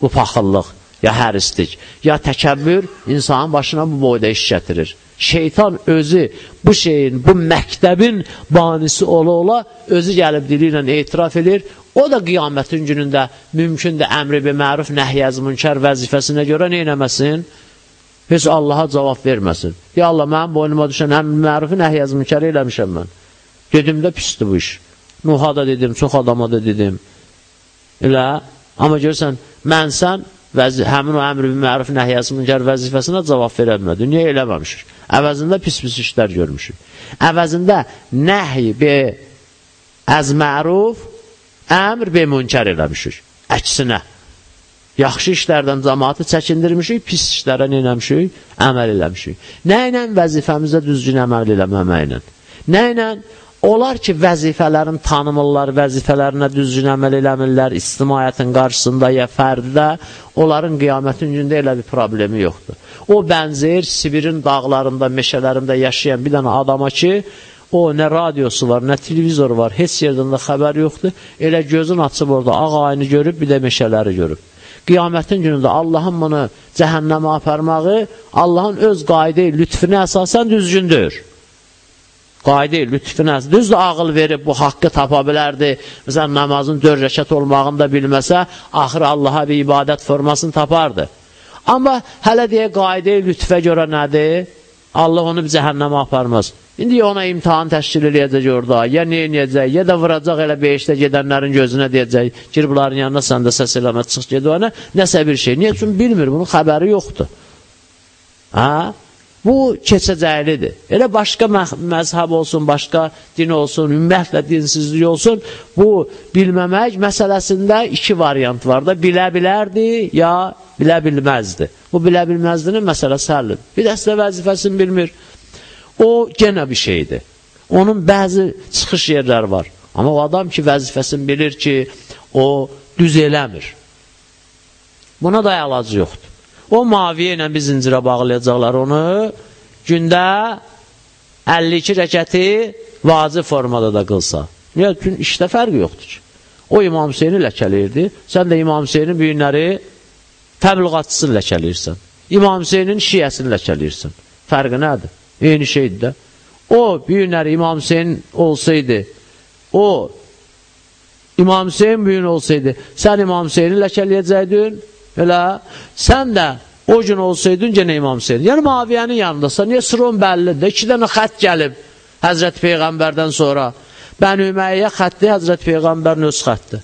Bu paxıllıq, ya hərislik, ya təkəbbür insanın başına bu boyda iş gətirir şeytan özü bu şeyin, bu məktəbin banisi ola-ola özü gəlib dili ilə etiraf edir. O da qiyamətin günündə mümkündür əmri bir məruf, nəhyəz münkər vəzifəsinə görə neynəməsin? Heç Allaha cavab verməsin. Ya Allah, mənim boynuma düşən əmri mərufi, nəhyəz münkər eləmişəm mən. Dedimdə pisdir bu iş. Nuh'a da dedim, çox adama da dedim. Elə, amma görsən, mən sən vəzi, həmin o əmri məruf, nəhyəz münkər vəzifəsinə cavab verə bilmədi. Niyə eləməmişik? Əvəzində pis-pis işlər görmüşük. Əvəzində nəhy be əz məruf, əmr be münkər eləmişik. Əksinə. Yaxşı işlərdən cəmaatı çəkindirmişik, pis işlərə nə eləmişik? Əməl eləmişik. Nə ilə vəzifəmizə düzgün əməl eləməməklə? Nə ilə Onlar ki, vəzifələrin tanımırlar, vəzifələrinə düzgün əməl eləmirlər, istimaiyyətin qarşısında ya fərdə, onların qiyamətin gündə elə bir problemi yoxdur. O bənzəyir Sibirin dağlarında, meşələrində yaşayan bir dənə adama ki, o nə radiosu var, nə televizor var, heç yerdən də xəbər yoxdur. Elə gözün açıb orada ağ ayını görüb, bir də meşələri görüb. Qiyamətin günündə Allahın bunu cəhənnəmə aparmağı Allahın öz qaydı, lütfinə əsasən düzgündür qayda lütfinə, düzdür ağıl verib bu haqqı tapa bilərdi. Məsələn, namazın dörd rəkat olmağını da bilməsə, axır Allaha bir ibadət formasını tapardı. Amma hələ deyə qayda lütfə görə nədir? Allah onu cəhənnəmə aparmaz. İndi ona imtihan təşkil edəcək orada, ya nə edəcək, ya da vuracaq elə beşdə gedənlərin gözünə deyəcək, gir bunların yanına sən də səs eləmə, çıx ged ona, nəsə bir şey. Niyə üçün bilmir, bunun xəbəri yoxdur. Ha? Bu keçəcəklidir. Elə başqa məzhəb olsun, başqa din olsun, ümumiyyətlə dinsizlik olsun, bu bilməmək məsələsində iki variant var da, bilə bilərdi, ya bilə bilməzdi. Bu bilə bilməzdinin məsələsi həllidir. Bir dəstə vəzifəsini bilmir. O genə bir şeydir. Onun bəzi çıxış yerləri var. Amma o adam ki, vəzifəsini bilir ki, o düz eləmir. Buna da əlacı yoxdur. O maviyə ilə bir zincirə bağlayacaqlar onu. Gündə 52 rəkəti vacib formada da qılsa. Niyə? Gün işdə fərqi yoxdur ki. O İmam Hüseyni ləkələyirdi. Sən də İmam Hüseynin bu günləri təbliğatçısını ləkələyirsən. İmam Hüseynin şiyəsini ləkələyirsən. Fərqi nədir? Eyni şeydir də. O bir günləri İmam Hüseyin olsaydı, o İmam Hüseyin bir gün olsaydı, sən İmam Hüseyni ləkələyəcəkdin, Elə sən də o gün olsaydın yenə İmam Hüseyin. Yəni Maviyənin yanındasan. Niyə sıron bəllidir? İki dənə xət gəlib Həzrət Peyğəmbərdən sonra. Bəni Üməyyə xətti Həzrət Peyğəmbərin öz xətti.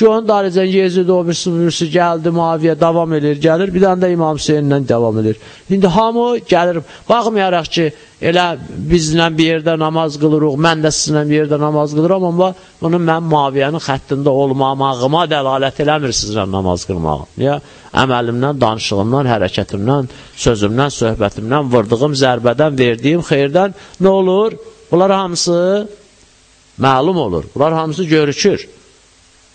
Ki onun daricən Yezid o birisi, birisi gəldi, Maviyə davam edir, gəlir, bir dənə də İmam Hüseyinlə davam edir. İndi hamı gəlir, baxmayaraq ki, elə bizlə bir yerdə namaz qılırıq, mən də sizinlə bir yerdə namaz qılıram, amma bunu mən Maviyənin xəttində olmamağıma dəlalət eləmir sizlə namaz qılmağım. Niyə? Əməlimdən, danışığımdan, hərəkətimdən, sözümdən, söhbətimdən, vurdığım zərbədən, verdiyim xeyirdən nə olur? Bunlar hamısı məlum olur. Bunlar hamısı görükür.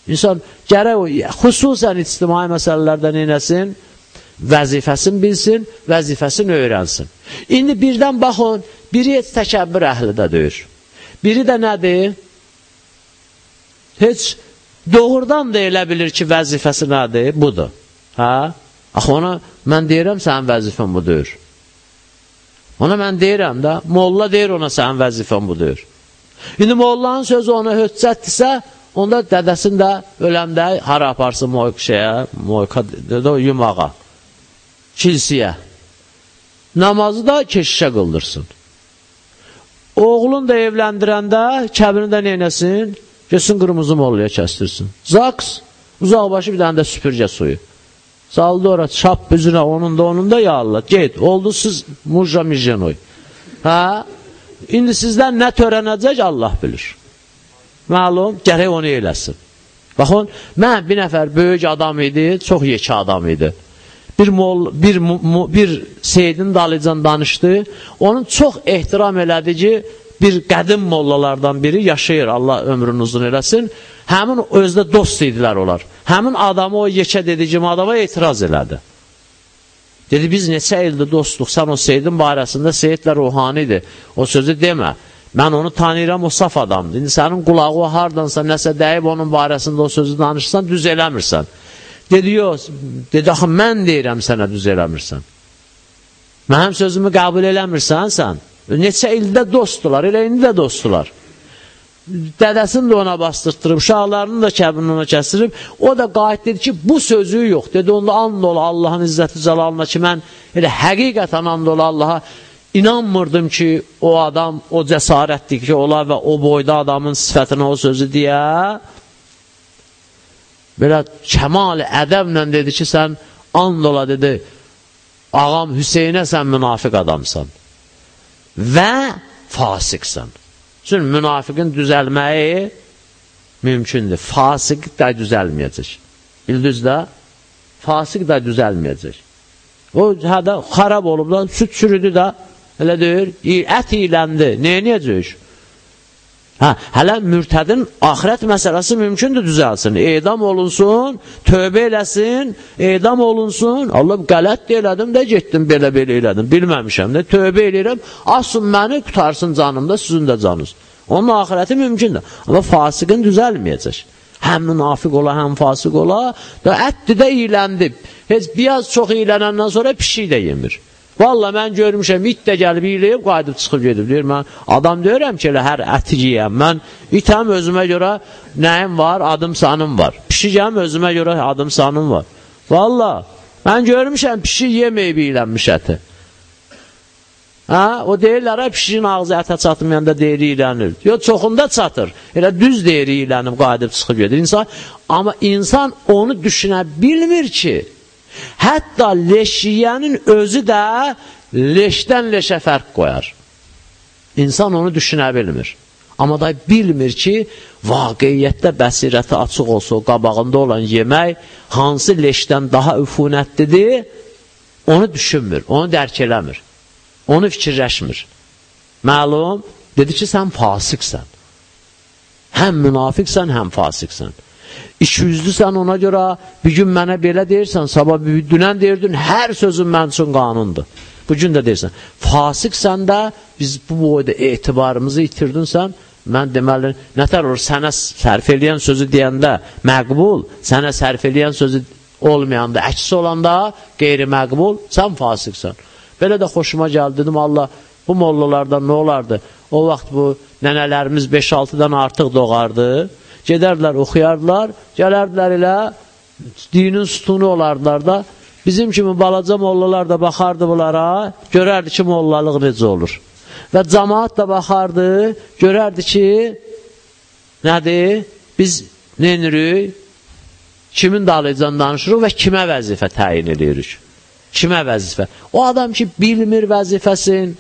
İnsan gərək xüsusən ictimai məsələlərdə neynəsin? Vəzifəsini bilsin, vəzifəsini öyrənsin. İndi birdən baxın, biri heç təkəbbür əhlidə deyir. Biri də nədir? Heç doğrudan da elə bilir ki, vəzifəsi nədir? Budur. Hə? Axı ona mən deyirəm, sənin vəzifən budur. Ona mən deyirəm də, molla deyir ona sənin vəzifən budur. İndi mollanın sözü ona höccətdirsə, Onda dədəsin də öləndə hara aparsın moyq şeyə, moyqa yumağa, kilsiyə. Namazı da keşişə qıldırsın. Oğlun da evləndirəndə kəbini də neynəsin? Görsün qırmızı molluya kəstirsin. Zaks, uzaqbaşı bir dənə də süpürgə suyu. Saldı ora çap üzünə, onun da onun da ya Allah. Get, oldu siz murja mijenoy. Hə? İndi sizdən nə törənəcək Allah bilir. Məlum, gərək onu eləsin. Baxın, mən bir nəfər böyük adam idi, çox yekə adam idi. Bir, mol, bir, mu, bir Seydin dalıcan danışdı, onun çox ehtiram elədi ki, bir qədim mollalardan biri yaşayır, Allah ömrünü uzun eləsin. Həmin özdə dost idilər onlar. Həmin adamı o yekə dediyim adama etiraz elədi. Dedi, biz neçə ildir dostluq, sən o Seydin barəsində Seydlə ruhanidir, o sözü demə. Mən onu tanıyıram, o saf adamdır. İndi sənin qulağı hardansa nəsə dəyib onun barəsində o sözü danışsan, düz eləmirsən. Dedi, yox, dedi, axı, mən deyirəm sənə düz eləmirsən. Mənim sözümü qəbul eləmirsən sən. Neçə ildə dostdular, elə indi də dostdular. Dədəsini də ona bastırtırıb, uşaqlarını da kəbini ona kəsirib. O da qayıt dedi ki, bu sözü yox. Dedi, onda and ola Allahın izzəti cəlalına ki, mən elə həqiqətən and ola Allaha inanmırdım ki, o adam o cəsarətdir ki, ola və o boyda adamın sifətinə o sözü deyə, belə kəmal ədəblə dedi ki, sən and ola dedi, ağam Hüseynə sən münafiq adamsan və fasiqsən. Çünki münafiqin düzəlməyi mümkündür. Fasiq də düzəlməyəcək. Bildiniz də? fasıq da düzəlməyəcək. O hədə xarab olub da, süt çürüdü də, elə deyir, ət iləndi, neynəyəcək? Hə, hələ mürtədin axirət məsələsi mümkündür düzəlsin. Edam olunsun, tövbə eləsin, edam olunsun. Allah qələt elədim də getdim belə-belə elədim. Bilməmişəm də tövbə eləyirəm. Asın məni qutarsın canımda, sizin də canınız. Onun axirəti mümkündür. Amma fasiqin düzəlməyəcək. Həm münafiq ola, həm fasiq ola. Da ətdir də iyiləndi. Heç biraz çox iyilənəndən sonra pişik də yemir. Valla mən görmüşəm, it də gəlib iyiləyib, qayıdıb çıxıb gedib. Deyir, mən adam deyirəm ki, elə hər əti yiyəm. Mən itəm özümə görə nəyim var, adım sanım var. Pişigəm özümə görə adım sanım var. Valla, mən görmüşəm, pişik yeməyib iyilənmiş əti. Hə, o deyirlər, hə, pişiyin ağzı ətə çatmayanda deyri iylənir. Yox, çoxunda çatır. Elə düz deyri iylənib, qayıdıb çıxıb gedir. İnsan, amma insan onu düşünə bilmir ki, Hətta leş yiyənin özü də leşdən leşə fərq qoyar. İnsan onu düşünə bilmir. Amma da bilmir ki, vaqiyyətdə bəsirəti açıq olsa, qabağında olan yemək hansı leşdən daha üfunətlidir, onu düşünmür, onu dərk eləmir, onu fikirləşmir. Məlum, dedi ki, sən fasiqsən. Həm münafiqsən, həm fasiqsən. İkiyüzlüsən ona görə bir gün mənə belə deyirsən, sabah dünən deyirdin, hər sözün mən üçün qanundur. Bugün də deyirsən, fasiqsən də biz bu boyda etibarımızı itirdinsən, mən deməli, nətər olur, sənə sərf eləyən sözü deyəndə məqbul, sənə sərf eləyən sözü olmayanda, əksi olanda qeyri-məqbul, sən fasiqsən. Belə də xoşuma gəldi, dedim, Allah, bu mollalardan nə olardı? O vaxt bu nənələrimiz 5-6-dan artıq doğardı gedərdilər, oxuyardılar, gələrdilər elə dinin sütunu olardılar da, bizim kimi balaca mollalar da baxardı bunlara, görərdi ki, mollalıq necə olur. Və cəmaat da baxardı, görərdi ki, nədir? Biz neynirik? Kimin dalıcan danışırıq və kimə vəzifə təyin edirik? Kimə vəzifə? O adam ki, bilmir vəzifəsin,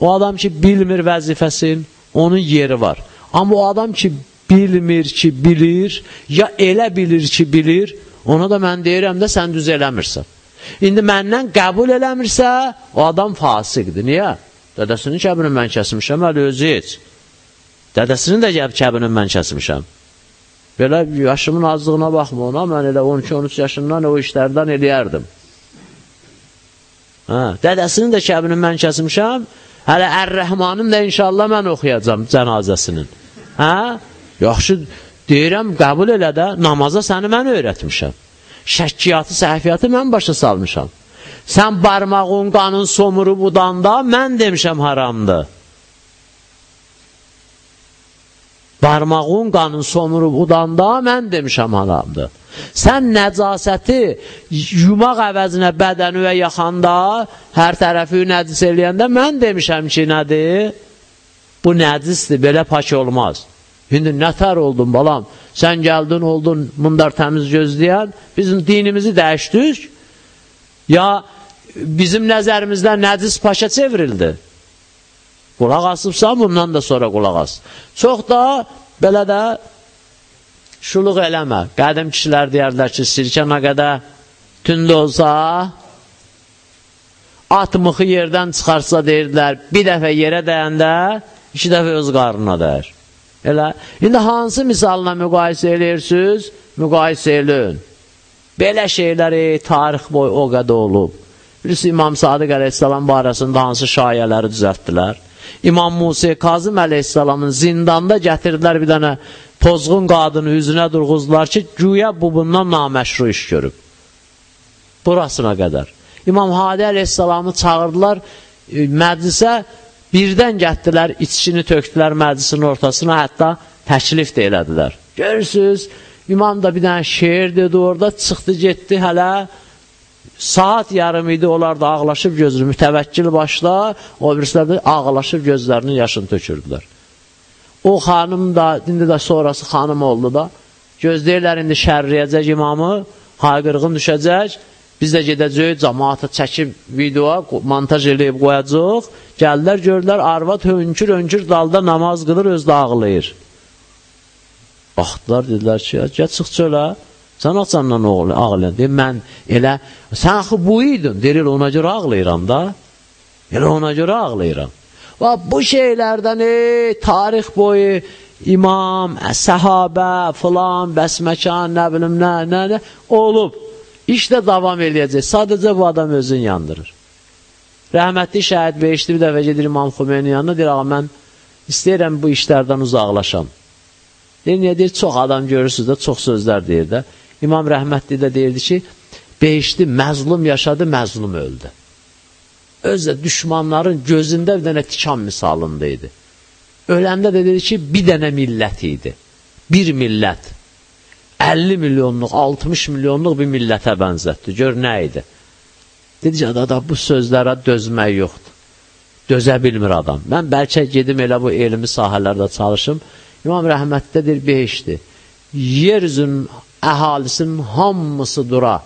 o adam ki, bilmir vəzifəsin, onun yeri var. Amma o adam ki, bilmir ki, bilir, ya elə bilir ki, bilir, ona da mən deyirəm də sən düz eləmirsən. İndi məndən qəbul eləmirsə, o adam fasiqdir. Niyə? Dədəsinin kəbini mən kəsmişəm, hələ özü heç. Dədəsinin də kəbini mən kəsmişəm. Belə yaşımın azlığına baxma ona, mən elə 12-13 yaşından o işlərdən eləyərdim. Hə, dədəsinin də kəbini mən kəsmişəm, hələ Ər-Rəhmanın da inşallah mən oxuyacam cənazəsinin. Hə? Yaxşı, deyirəm, qəbul elə də, namaza səni mən öyrətmişəm. Şəkkiyatı, səhviyyatı mən başa salmışam. Sən barmağın qanın somuru budanda mən demişəm haramdır. Barmağın qanın somuru budanda mən demişəm haramdır. Sən nəcasəti yumaq əvəzinə bədənüyə yaxanda, hər tərəfi nəcis eləyəndə mən demişəm ki, nədir? Bu nəcisdir, belə pak olmaz. İndi nətər oldun balam? Sən gəldin, oldun mundar təmiz gözləyən, bizim dinimizi dəyişdik, ya bizim nəzərimizdə nəcis paşa çevrildi. Qulaq asıbsan, bundan da sonra qulaq as. Çox da belə də şuluq eləmə. Qədim kişilər deyərlər ki, sirkə nə qədər tündə olsa, at mıxı yerdən çıxarsa deyirdilər, bir dəfə yerə dəyəndə, iki dəfə öz qarnına dəyir. Elə, indi hansı misalına müqayisə eləyirsiniz? Müqayisə eləyin. Belə şeyləri tarix boyu o qədər olub. Birisi İmam Sadiq əleyhissalam barəsində hansı şayələri düzəltdilər? İmam Musa Kazım əleyhissalamın zindanda gətirdilər bir dənə pozğun qadını üzünə durğuzdular ki, güya bu bundan naməşru iş görüb. Burasına qədər. İmam Hadi əleyhissalamı çağırdılar e, məclisə Birdən gətdilər, içkini tökdülər məclisin ortasına, hətta təklif də elədilər. Görürsünüz, imam da bir dənə şeir dedi orada, çıxdı, getdi hələ, saat yarım idi, onlar da ağlaşıb gözünü, mütəvəkkil başla, o birisilər də ağlaşıb gözlərinin yaşını tökürdülər. O xanım da, indi də sonrası xanım oldu da, gözləyirlər indi şərriyəcək imamı, hayqırğın düşəcək, Biz də gedəcəyik, cəmaata çəkib videoya, montaj eləyib qoyacaq. Gəllər, görürlər, arvad hönkür-hönkür dalda namaz qılır, özdə ağlayır. Baxdılar, dedilər ki, gəl çıx çölə, Sən açandan oğlu ağlayan. Deyir, mən elə, sən axı bu idin. Deyir, ona görə ağlayıram da. Elə ona görə ağlayıram. Və bu şeylərdən ey, tarix boyu imam, səhabə, filan, bəsməkan, nə bilim, nə, nə, nə olub. İşdə davam eləyəcək. Sadəcə bu adam özünü yandırır. Rəhmətli şəhid Beşli bir dəfə gedir İmam Xümeynin yanına, deyir, ağa, mən istəyirəm bu işlərdən uzaqlaşam. Deyir, niyə deyir, çox adam görürsünüz də, çox sözlər deyir də. İmam Rəhmətli də deyirdi ki, Beşli məzlum yaşadı, məzlum öldü. Özlə düşmanların gözündə bir dənə tikan misalında idi. Öləndə də dedi ki, bir dənə millət idi. Bir millət. 50 milyonluq, 60 milyonluq bir millətə bənzətdi. Gör, nə idi? Dedi ki, da bu sözlərə dözmək yoxdur. Dözə bilmir adam. Mən bəlkə gedim elə bu elmi sahələrdə çalışım. İmam rəhmətlidir, beşdir. Yer üzünün əhalisinin hamısı dura.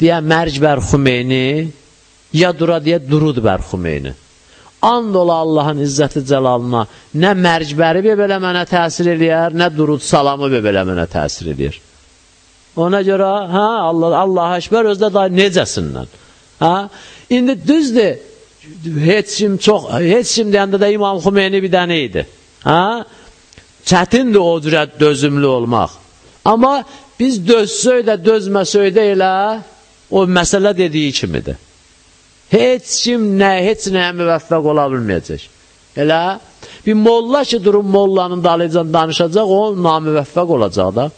Deyə mərc bər Xümeyni, ya dura deyə durud bər Xümeyni. And ola Allahın izzəti cəlalına nə mərcbəri belə mənə təsir eləyər, nə durud salamı belə mənə təsir eləyər. Ona görə, hə, Allah, Allah əşbər özdə da necəsindən. Ha? İndi düzdür, heç kim çox, heç kim deyəndə də İmam Xümeyni bir dənə idi. Ha? Çətindir o cürə dözümlü olmaq. Amma biz dözsək də, dözməsək də elə o məsələ dediyi kimidir. Heç kim nə, heç nəyə müvəffəq ola bilməyəcək. Elə bir molla ki, durub mollanın dalıcan danışacaq, o namüvəffəq olacaq da.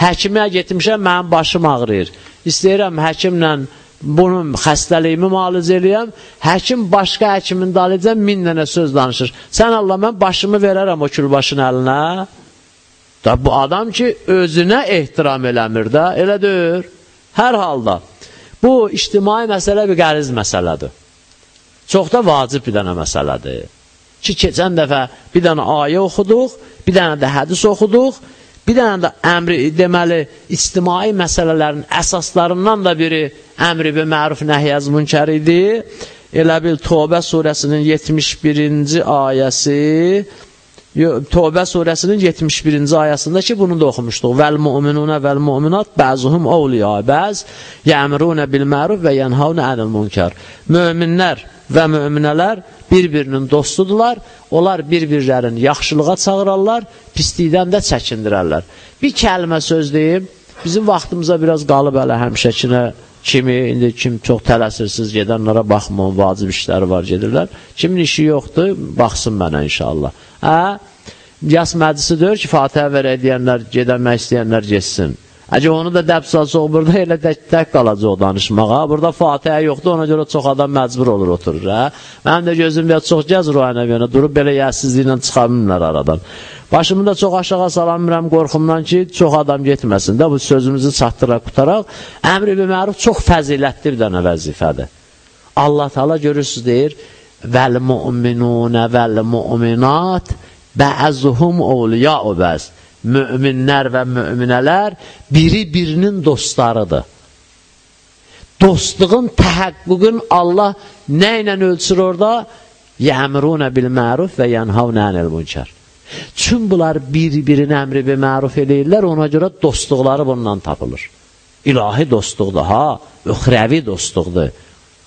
Həkimə getmişəm, mənim başım ağrıyır. İstəyirəm həkimlə bunun xəstəliyimi müalicə eləyəm, həkim başqa həkimin dalıca min dənə söz danışır. Sən Allah, mən başımı verərəm o külbaşın əlinə. Da bu adam ki, özünə ehtiram eləmir də, elə deyir. Hər halda, bu ictimai məsələ bir qəriz məsələdir. Çox da vacib bir dənə məsələdir. Ki, keçən dəfə bir dənə ayə oxuduq, bir dənə də hədis oxuduq, Bir dənə də əmri, deməli, ictimai məsələlərin əsaslarından da biri əmri bir məruf nəhiyyəz münkər idi. Elə bil Tövbə surəsinin 71-ci ayəsi, Tövbə surəsinin 71-ci ayəsində ki, bunu da oxumuşduq. Vəl mu'minunə vəl mu'minat bəzuhum avliya bəz yəmrunə bil məruf və yənhavnə ənil münkər. Möminlər və möminələr bir-birinin dostudular. Onlar bir-birlərini yaxşılığa çağırarlar, pislikdən də çəkindirərlər. Bir kəlmə söz deyim, bizim vaxtımıza biraz qalıb hələ həmişəkinə kimi, indi kim çox tələsirsiz gedənlərə baxmın, vacib işləri var gedirlər. Kimin işi yoxdur, baxsın mənə inşallah. Hə? Yas məclisi deyir ki, Fatihə verək deyənlər, gedəmək istəyənlər geçsin. Əgər onu da dəb salsaq, burada elə tək, tək qalacaq danışmağa. Burada Fatihə yoxdur, ona görə çox adam məcbur olur oturur. Hə? Mənim də gözüm biraz çox gəzir o aynə yana, durub belə yəssizliklə çıxa bilmirlər aradan. Başımı da çox aşağı salamıram qorxumdan ki, çox adam getməsin də bu sözümüzü çatdıraq, qutaraq. Əmri bir məruf çox fəzilətli bir dənə vəzifədir. Allah Taala görürsüz deyir: "Vəl mu'minunə vəl mu'minat bə'zuhum awliya'u bəz." Möminlər və möminələr biri-birinin dostlarıdır. Dostluğun təhəqqüqün Allah nə ilə ölçür orada? Yəmrunə bil məruf və yənhavnə anil münkər. Çün bunlar bir-birini əmri bir məruf eləyirlər, ona görə dostluqları bundan tapılır. İlahi dostluqdur, ha, üxrəvi dostluqdur,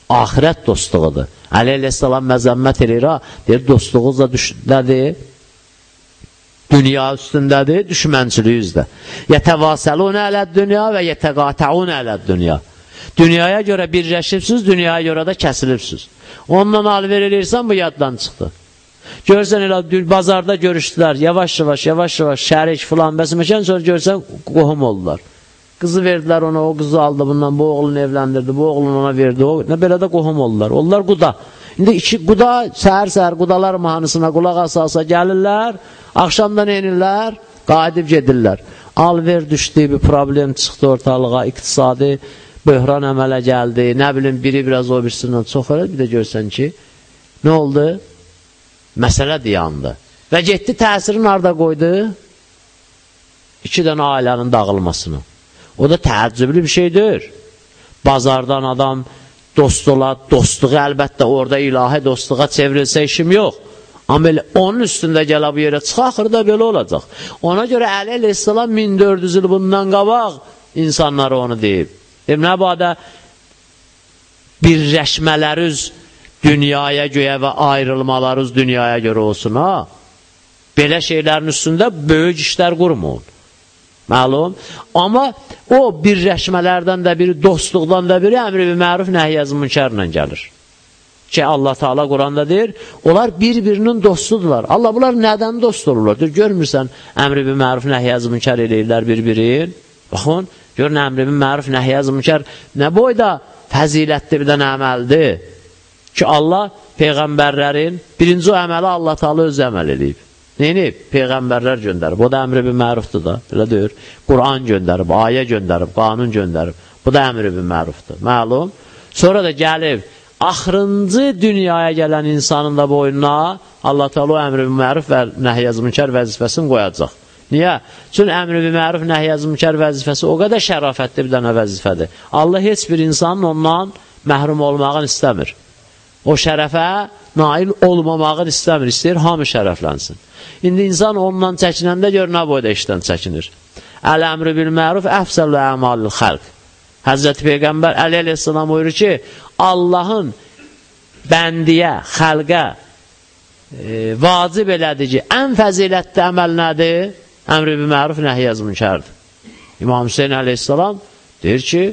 ahirət dostluğudur. Əli əleyhissalam məzəmmət eləyir, ha, deyir, dostluğunuz da düşdədir, dünya üstündədir, düşmənçiliyi üzdə. Yətəvasəlunə ələd dünya və yətəqatəunə ələd dünya. Dünyaya görə birləşibsiz, dünyaya görə də kəsilibsiz. Ondan alver eləyirsən, bu yaddan çıxdı. Görsən elə bazarda görüşdülər, yavaş-yavaş, yavaş-yavaş, şərik filan, bəsməkən sonra görsən, qohum oldular. Qızı verdilər ona, o qızı aldı bundan, bu oğlunu evləndirdi, bu oğlunu ona verdi, o, nə belə də qohum oldular. Onlar quda. İndi iki quda səhər-səhər qudalar mahnısına qulaq asasa gəlirlər, axşamdan enirlər, qayıdıb gedirlər. Alver düşdü, bir problem çıxdı ortalığa, iqtisadi böhran əmələ gəldi, nə bilim, biri biraz o birisindən çox elə, bir də görsən ki, nə oldu? Məsələ diyandı. Və getdi təsirin arda qoydu? İki dənə ailənin dağılmasını. O da təəccüblü bir şeydir. Bazardan adam dost ola, dostluğu əlbəttə orada ilahi dostluğa çevrilsə işim yox. Amma onun üstündə gələ bu yerə çıxa, axırda belə olacaq. Ona görə Əli əleyhissalam 1400 il bundan qabaq insanlara onu deyib. Nə badə birləşmələriniz dünyaya göyə və ayrılmalarınız dünyaya görə olsun, ha? Belə şeylərin üstündə böyük işlər qurmun. Məlum. Amma o birləşmələrdən də biri, dostluqdan da biri əmri bir məruf nəhiyyəz münkərlə gəlir. Ki, Allah Taala Quranda deyir, onlar bir-birinin dostudurlar. Allah bunlar nədən dost olurlar? Dur, görmürsən, əmri bir məruf nəhiyyəz münkər eləyirlər bir-birin. Baxın, görün, əmri bir məruf nəhiyyəz münkər nə boyda fəzilətli bir dənə əməldir ki, Allah Peyğəmbərlərin birinci o əməli Allah Taala özü əməl edib. Neyini? Peyğəmbərlər göndərib. O da əmri bir mərufdur da. Elə deyir. Quran göndərib, ayə göndərib, qanun göndərib. Bu da əmri bir mərufdur. Məlum. Sonra da gəlib axırıncı dünyaya gələn insanın da boynuna Allah Teala o əmri bir məruf və nəhyəz münkər vəzifəsini qoyacaq. Niyə? Çünki əmri bir məruf, nəhyəz münkər vəzifəsi o qədər şərafətli bir dənə vəzifədir. Allah heç bir insanın ondan məhrum olmağını istəmir. O şərəfə nail olmamağını istəmir, istəyir hamı şərəflənsin. İndi insan ondan çəkinəndə gör nə boyda işdən çəkinir. Əl-əmrü bil məruf əfsəlü əmalil xəlq. Həzrəti Peyğəmbər Əli əleyhissalam buyurur ki, Allahın bəndiyə, xəlqə e, vacib elədir ki, ən fəzilətli əməl nədir? Əmri bil məruf nəhiyyəz münkərdir. İmam Hüseyin əleyhissalam deyir ki,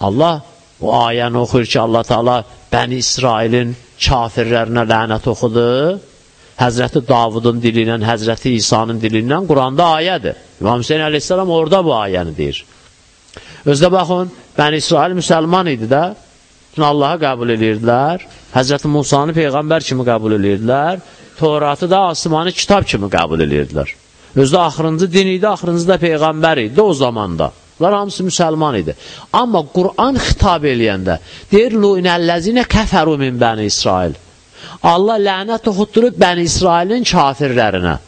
Allah o ayəni oxuyur ki, Allah Taala Bəni İsrailin kafirlərinə lənət oxudu. Həzrəti Davudun dili ilə, Həzrəti İsa'nın dili ilə Quranda ayədir. İmam Hüseyin əleyhissalam orada bu ayəni deyir. Özdə baxın, Bəni İsrail müsəlman idi də, Allah'a qəbul edirdilər. Həzrəti Musanı Peyğəmbər kimi qəbul edirdilər. Toratı da asmanı kitab kimi qəbul edirdilər. Özdə axırıncı din idi, axırıncı da Peyğəmbər idi o zamanda. Bunlar hamısı müsəlman idi. Amma Qur'an xitab eləyəndə deyir, Lu'inəlləzinə kəfəru min bəni İsrail. Allah lənət oxutdurub bəni İsrailin kafirlərinə.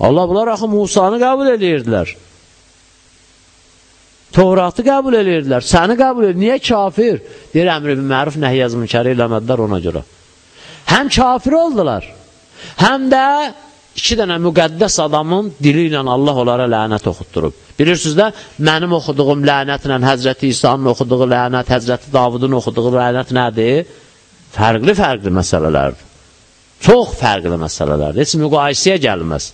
Allah bunlar axı Musanı qəbul edirdilər. Tövratı qəbul edirdilər. Səni qəbul edir. Niyə kafir? Deyir, əmri bir məruf nəhiyyəz münkəri eləmədilər ona görə. Həm kafir oldular, həm də iki dənə müqəddəs adamın dili ilə Allah onlara lənət oxutdurub. Bilirsiniz də, mənim oxuduğum lənətlə Həzrəti İsa'nın oxuduğu lənət, Həzrəti Davudun oxuduğu lənət nədir? Fərqli-fərqli məsələlərdir. Çox fərqli məsələlərdir. Heç müqayisəyə gəlməz.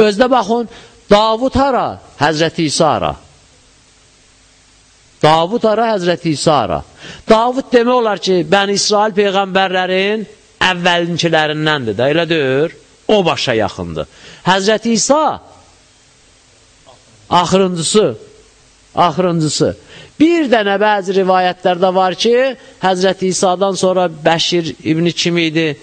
Özdə baxın, Davud hara? Həzrəti İsa hara? Davud hara? Həzrəti İsa hara? Davud demək olar ki, bən İsrail peyğəmbərlərin əvvəlinkilərindəndir də, elə deyir o başa yaxındır. Həzrəti İsa axırıncısı, axırıncısı. Bir dənə bəzi rivayətlərdə var ki, Həzrəti İsa'dan sonra Bəşir ibni kim idi?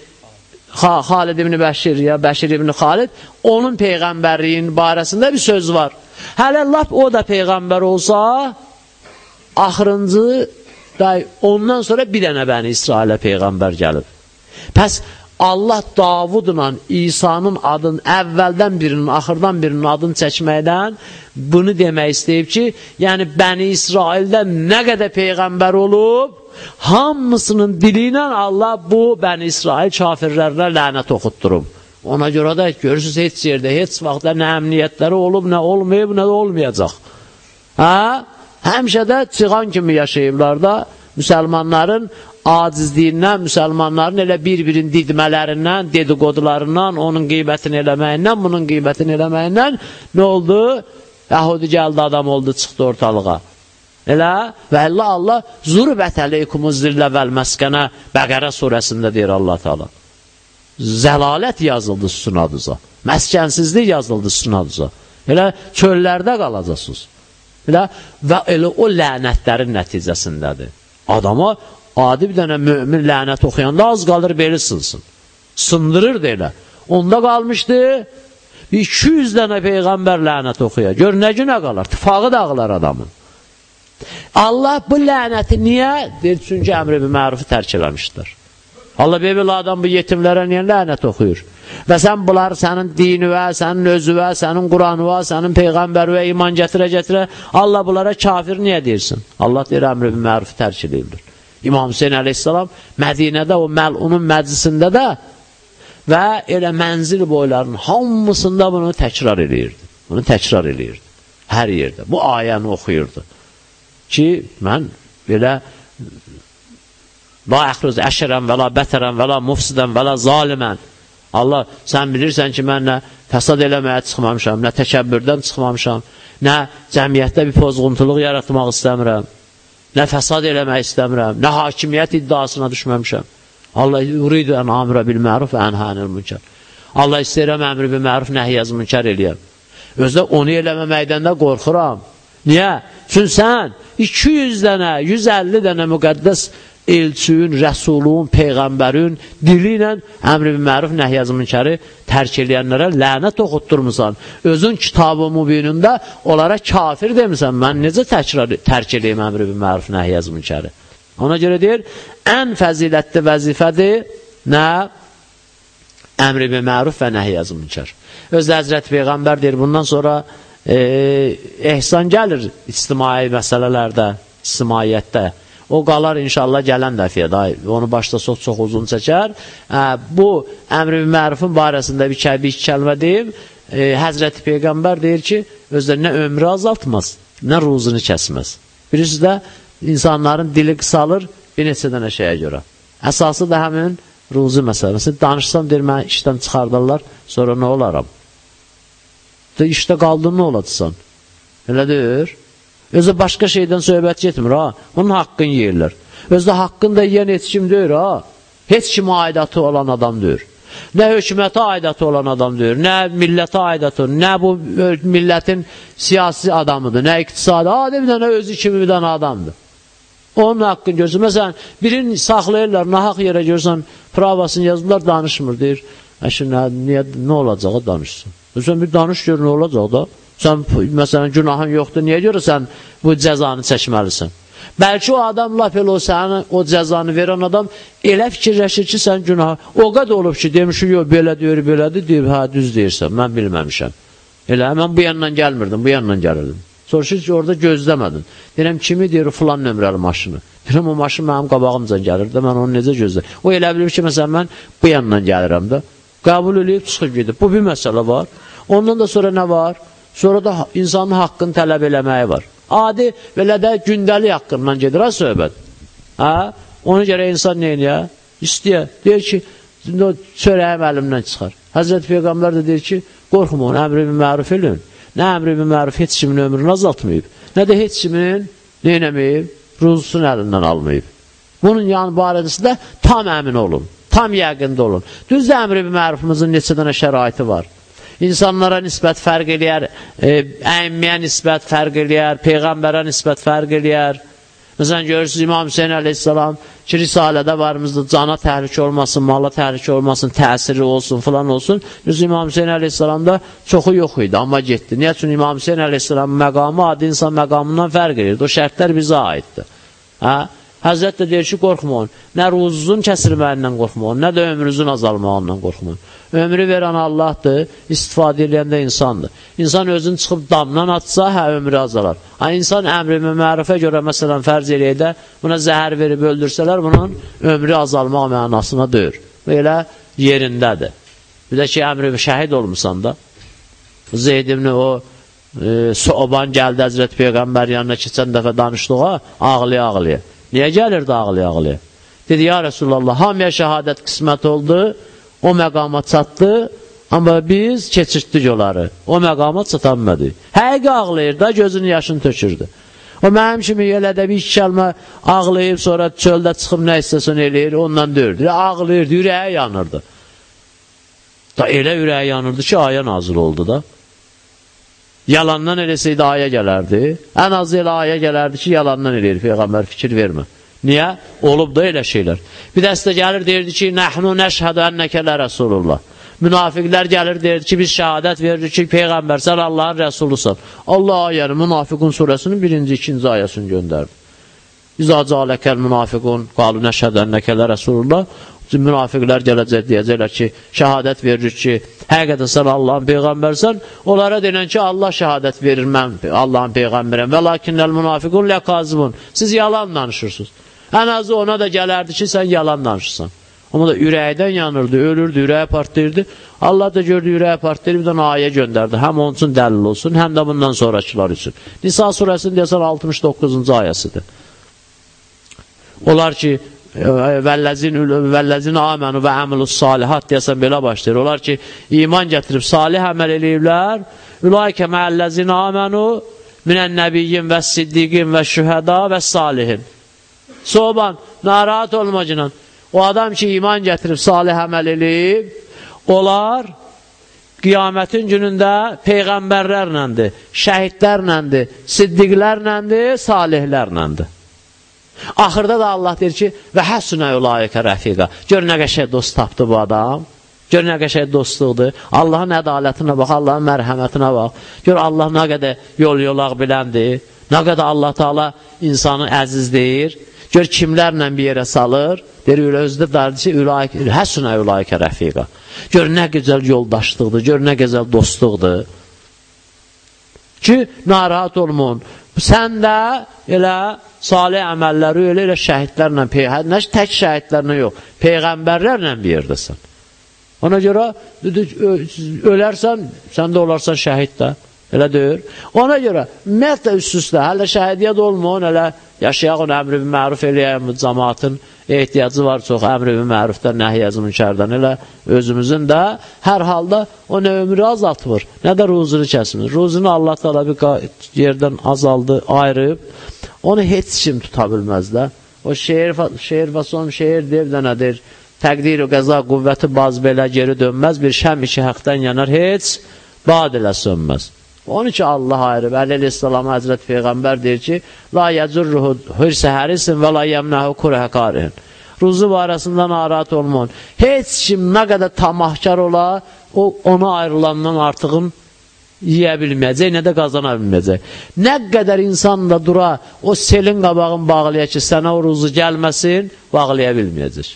Xalid ibn Bəşir ya Bəşir ibn Xalid onun peyğəmbərliyin barəsində bir söz var. Hələ lap o da peyğəmbər olsa axırıncı da ondan sonra bir dənə bəni İsrailə peyğəmbər gəlib. Pəs Allah Davudla İsa'nın adını əvvəldən birinin, axırdan birinin adını çəkməkdən bunu demək istəyib ki, yəni Bəni İsraildə nə qədər peyğəmbər olub, hamısının dili ilə Allah bu Bəni İsrail kafirlərinə lənət oxutdurub. Ona görə də görürsünüz, heç yerdə, heç vaxtda nə əmniyyətləri olub, nə olmayıb, nə də olmayacaq. Hə? Həmişə də çıqan kimi yaşayıblar da müsəlmanların acizliyindən, müsəlmanların elə bir-birin didmələrindən, dedikodularından, onun qeybətini eləməyindən, bunun qeybətini eləməyindən nə oldu? Yahudi gəldi, adam oldu, çıxdı ortalığa. Elə və Allah Allah zurubət əleykumuz zillə vəl məskənə Bəqərə surəsində deyir Allah Teala. Zəlalət yazıldı sizin adınıza. Məskənsizlik yazıldı sizin adınıza. Elə çöllərdə qalacaqsınız. Elə və elə o lənətlərin nəticəsindədir. Adama adi bir dənə mümin lənət oxuyanda az qalır beli sınsın. Sındırır da elə. Onda qalmışdı 200 dənə Peyğəmbər lənət oxuya. Gör nə günə qalar? Tıfağı dağılar adamın. Allah bu lənəti niyə? Deyir, çünki əmri bir mərufu tərk eləmişdir. Allah belə adam bu yetimlərə niyə lənət oxuyur? Və sən bunlar sənin dinivə, sənin özüvə, sənin Quranıva, sənin Peyğəmbərvə iman gətirə-gətirə Allah bunlara kafir niyə deyirsin? Allah deyir, əmri bir mərufu tərk eləyirdir. İmam Hüseyin əleyhissalam Mədinədə o məlunun məclisində də və elə mənzil boylarının hamısında bunu təkrar eləyirdi. Bunu təkrar eləyirdi. Hər yerdə. Bu ayəni oxuyurdu. ki, mən belə la əxruz əşərən və la bətərən və la mufsidən və la zalimən Allah, sən bilirsən ki, mən nə fəsad eləməyə çıxmamışam, nə təkəbbürdən çıxmamışam, nə cəmiyyətdə bir pozğuntuluq yaratmaq istəmirəm, nə fəsad eləmək istəmirəm, nə hakimiyyət iddiasına düşməmişəm. Allah yuridu ən amrə bil məruf və ənhənil münkər. Allah istəyirəm əmri bil məruf, nəhiyyəz münkər eləyəm. Özdə onu eləməməkdən də qorxuram. Niyə? Çünki sən 200 dənə, 150 dənə müqəddəs elçinin, rəsulun, peyğəmbərin dili ilə əmri məruf, nəhiyyəz münkəri tərk eləyənlərə lənət oxutdurmusan. Özün kitabı mübinində onlara kafir demisən. Mən necə təkrar tərk eləyim əmri məruf, nəhiyyəz münkəri? Ona görə deyir, ən fəzilətli vəzifədir nə? Əmri məruf və nəhiyyəz münkər. Özdə Həzrət Peyğəmbər deyir, bundan sonra e, ehsan gəlir ictimai məsələlərdə, ictimaiyyətdə. O qalar inşallah gələn dəfiyə da. Onu başda çox çox uzun çəkər. Ə, bu əmr-i mərufun barəsində bir, bir iki kəlmə deyim. E, Həzrəti Peyğəmbər deyir ki, özlərinə ömrü azaltmaz, nə ruzunu kəsməz. Birisi də insanların dili qısalır bir neçə dənə şeyə görə. Əsası da həmin ruzu məsələsi. Danışsam deyir, mən işdən çıxardarlar, sonra nə olaram? Da işdə qaldın, nə olacaqsan? Elə deyir. Özü başqa şeydən söhbət getmir, ha. Onun haqqını yeyirlər. Özü haqqını da yeyən heç kim deyir, ha. Heç kimə aidatı olan adam deyir. Nə hökumətə aidatı olan adam deyir, nə millətə aidatı, nə bu millətin siyasi adamıdır, nə iqtisadi, adi bir dənə özü kimi bir dənə adamdır. Onun haqqını görürsən. Məsələn, birini saxlayırlar, nahaq yerə görürsən, pravasını yazırlar, danışmır, deyir. Əşi, nə, niyə, nə olacağı danışsın. Sən bir danış gör, nə olacaq da? Sən, məsələn, günahın yoxdur, niyə görə sən bu cəzanı çəkməlisən? Bəlkə o adam lap elə o sənin o cəzanı verən adam elə fikirləşir ki, sən günah o qədər olub ki, demiş, yox, belə deyir, belədir, deyir, hə, düz deyirsən, mən bilməmişəm. Elə, mən bu yandan gəlmirdim, bu yandan gəlirdim. Soruşur ki, orada gözləmədin. Deyirəm, kimi deyir, filan nömrəli maşını. Deyirəm, o maşın mənim qabağımca gəlirdi, mən onu necə gözləyim? O elə bilir ki, məsələn, mən bu yandan gəlirəm də. Qəbul edib, çıxıb gedib. Bu bir məsələ var. Ondan da sonra nə var? Sonra da insanın haqqını tələb eləməyi var. Adi belə də gündəlik haqqından gedir ha söhbət. Hə? Ona görə insan nə edir? İstəyə. Deyir ki, çörəyim əlimdən çıxar. Həzrət Peyğəmbər də deyir ki, qorxmayın, əmri bir məruf edin. Nə əmri bir məruf heç kimin ömrünü azaltmayıb, nə də heç kimin nə eləməyib, ruzusunu əlindən almayıb. Bunun yan barədəsində tam əmin olun, tam yəqində olun. Düzdür, əmri bir mərufumuzun neçə dənə şəraiti var insanlara nisbət fərq eləyər, e, əmmiyə nisbət fərq eləyər, Peyğəmbərə nisbət fərq eləyər. Məsələn, görürsünüz, İmam Hüseyin əleyhissalam ki, risalədə varımızda cana təhrik olmasın, mala təhrik olmasın, təsiri olsun, filan olsun. Biz İmam Hüseyin əleyhissalamda çoxu yox idi, amma getdi. Niyə? Çünki İmam Hüseyin əleyhissalam məqamı adi insan məqamından fərq edirdi. O şərtlər bizə aiddir. Hə? Həzrət də deyir ki, qorxmayın. Nə ruzun kəsilməyindən qorxmayın, nə də ömrünüzün azalmağından qorxmayın. Ömrü verən Allahdır, istifadə edən də insandır. İnsan özünü çıxıb damdan atsa, hə, ömrü azalar. Ha, insan əmri mərifə görə, məsələn, fərz eləyədə, buna zəhər verib öldürsələr, bunun ömrü azalmaq mənasına deyir. Belə yerindədir. Bir də ki, əmri şəhid olmuşsan da, Zeyd ibn o e, Soban gəldi Həzrət Peyğəmbər yanına keçən dəfə danışdığa, ağlaya-ağlaya. Niyə gəlirdi ağlaya-ağlaya? Dedi, ya Resulallah, hamıya şəhadət qismət oldu, o məqama çatdı, amma biz keçirtdik onları. O məqama çatanmadı. Həqiqi ağlayır da, gözünün yaşını tökürdü. O mənim kimi elə də bir kəlmə ağlayıb, sonra çöldə çıxıb nə istəsən eləyir, ondan dördür. Ağlayırdı, ürəyə yanırdı. Da elə ürəyə yanırdı ki, aya nazil oldu da. Yalandan eləsəydi aya gələrdi. Ən az elə aya gələrdi ki, yalandan eləyir, Peyğəmbər fikir vermə. Niyə? Olub da elə şeylər. Bir dəstə gəlir, deyirdi ki, Nəhnu nəşhədə ənnəkə lə Rəsulullah. Münafiqlər gəlir, deyirdi ki, biz şəhadət veririk ki, Peyğəmbər, sən Allahın rəsulusan. Allah ayəni, Münafiqun surəsinin birinci, ikinci ayəsini göndərdi. İzə cələkəl münafiqun, qalu nəşhədə ənnəkə lə Rəsulullah münafiqlər gələcək deyəcəklər ki, şəhadət verir ki, həqiqətən sən Allahın Peyğəmbərsən, onlara denən ki, Allah şəhadət verir, mən Allahın Peyğəmbərəm və lakinnəl münafiqun ləqazibun, siz yalan danışırsınız. Ən azı ona da gələrdi ki, sən yalan danışırsan. Amma da ürəkdən yanırdı, ölürdü, ürəyə partlayırdı. Allah da gördü, ürəyə partlayır, bir dənə ayə göndərdi. Həm onun üçün dəlil olsun, həm də bundan sonrakılar üçün. Nisa surəsinin deyəsən 69-cu ayəsidir. Onlar ki, vəllezin vəllezin amenu və amilus salihat deyəsən belə başlayır. Onlar ki, iman gətirib salih əməl eləyiblər. Ulaikə mə'əllezin amenu minən nəbiyyin və siddiqin və şühəda və salihin. Soğban, narahat olmacınan. O adam ki, iman gətirib, salih əməl eləyib, onlar qiyamətin günündə peyğəmbərlərləndir, şəhidlərləndir, siddiqlərləndir, salihlərləndir. Axırda da Allah deyir ki, və həsünə ulayikə rəfiqə. Gör nə qəşək dost tapdı bu adam. Gör nə qəşək dostluqdur. Allahın ədalətinə bax, Allahın mərhəmətinə bax. Gör Allah nə qədər yol yolaq biləndir. Nə qədər Allah Taala insanı əziz deyir. Gör kimlərlə bir yerə salır. Deyir, özdə darıcı ülaik, həsünə ülaikə rəfiqa. Gör nə gözəl yoldaşlıqdır, gör nə gözəl dostluqdur. Ki, narahat olmun. Sən də elə salih əməlləri elə, elə şəhidlərlə, nə tək şəhidlərlə yox, peyğəmbərlərlə bir yerdəsən. Ona görə ölərsən, sən də olarsan şəhid də. Elə deyir. Ona görə ümumiyyətlə üst-üstə, hələ şəhidiyyət olmayın, elə yaşayaq, əmri bir məruf eləyək cəmaatın ehtiyacı var çox əmr və mərufdən, nəhiyyəzi münkardan elə özümüzün də hər halda o nə ömrü azaltmır, nə də ruzunu kəsmir. Ruzunu Allah təala bir yerdən azaldı, ayırıb, onu heç kim tuta bilməz də. O şeir, şeir və son şeir dev də nədir? Təqdir və qəza qüvvəti baz belə geri dönməz, bir şəm iki haqdan yanar, heç bad ilə sönməz. Onun ki Allah ayırıb. Əli Aleyhisselam Həzrət Peyğəmbər deyir ki, La yəcurruhu hırsə hərisin və la yəmnəhu kurhə qarihin. Ruzu barəsində narahat olmayın. Heç kim nə qədər tamahkar ola, o ona ayrılandan artığın yiyə bilməyəcək, nə də qazana bilməyəcək. Nə qədər insan da dura, o selin qabağın bağlaya ki, sənə o ruzu gəlməsin, bağlaya bilməyəcək.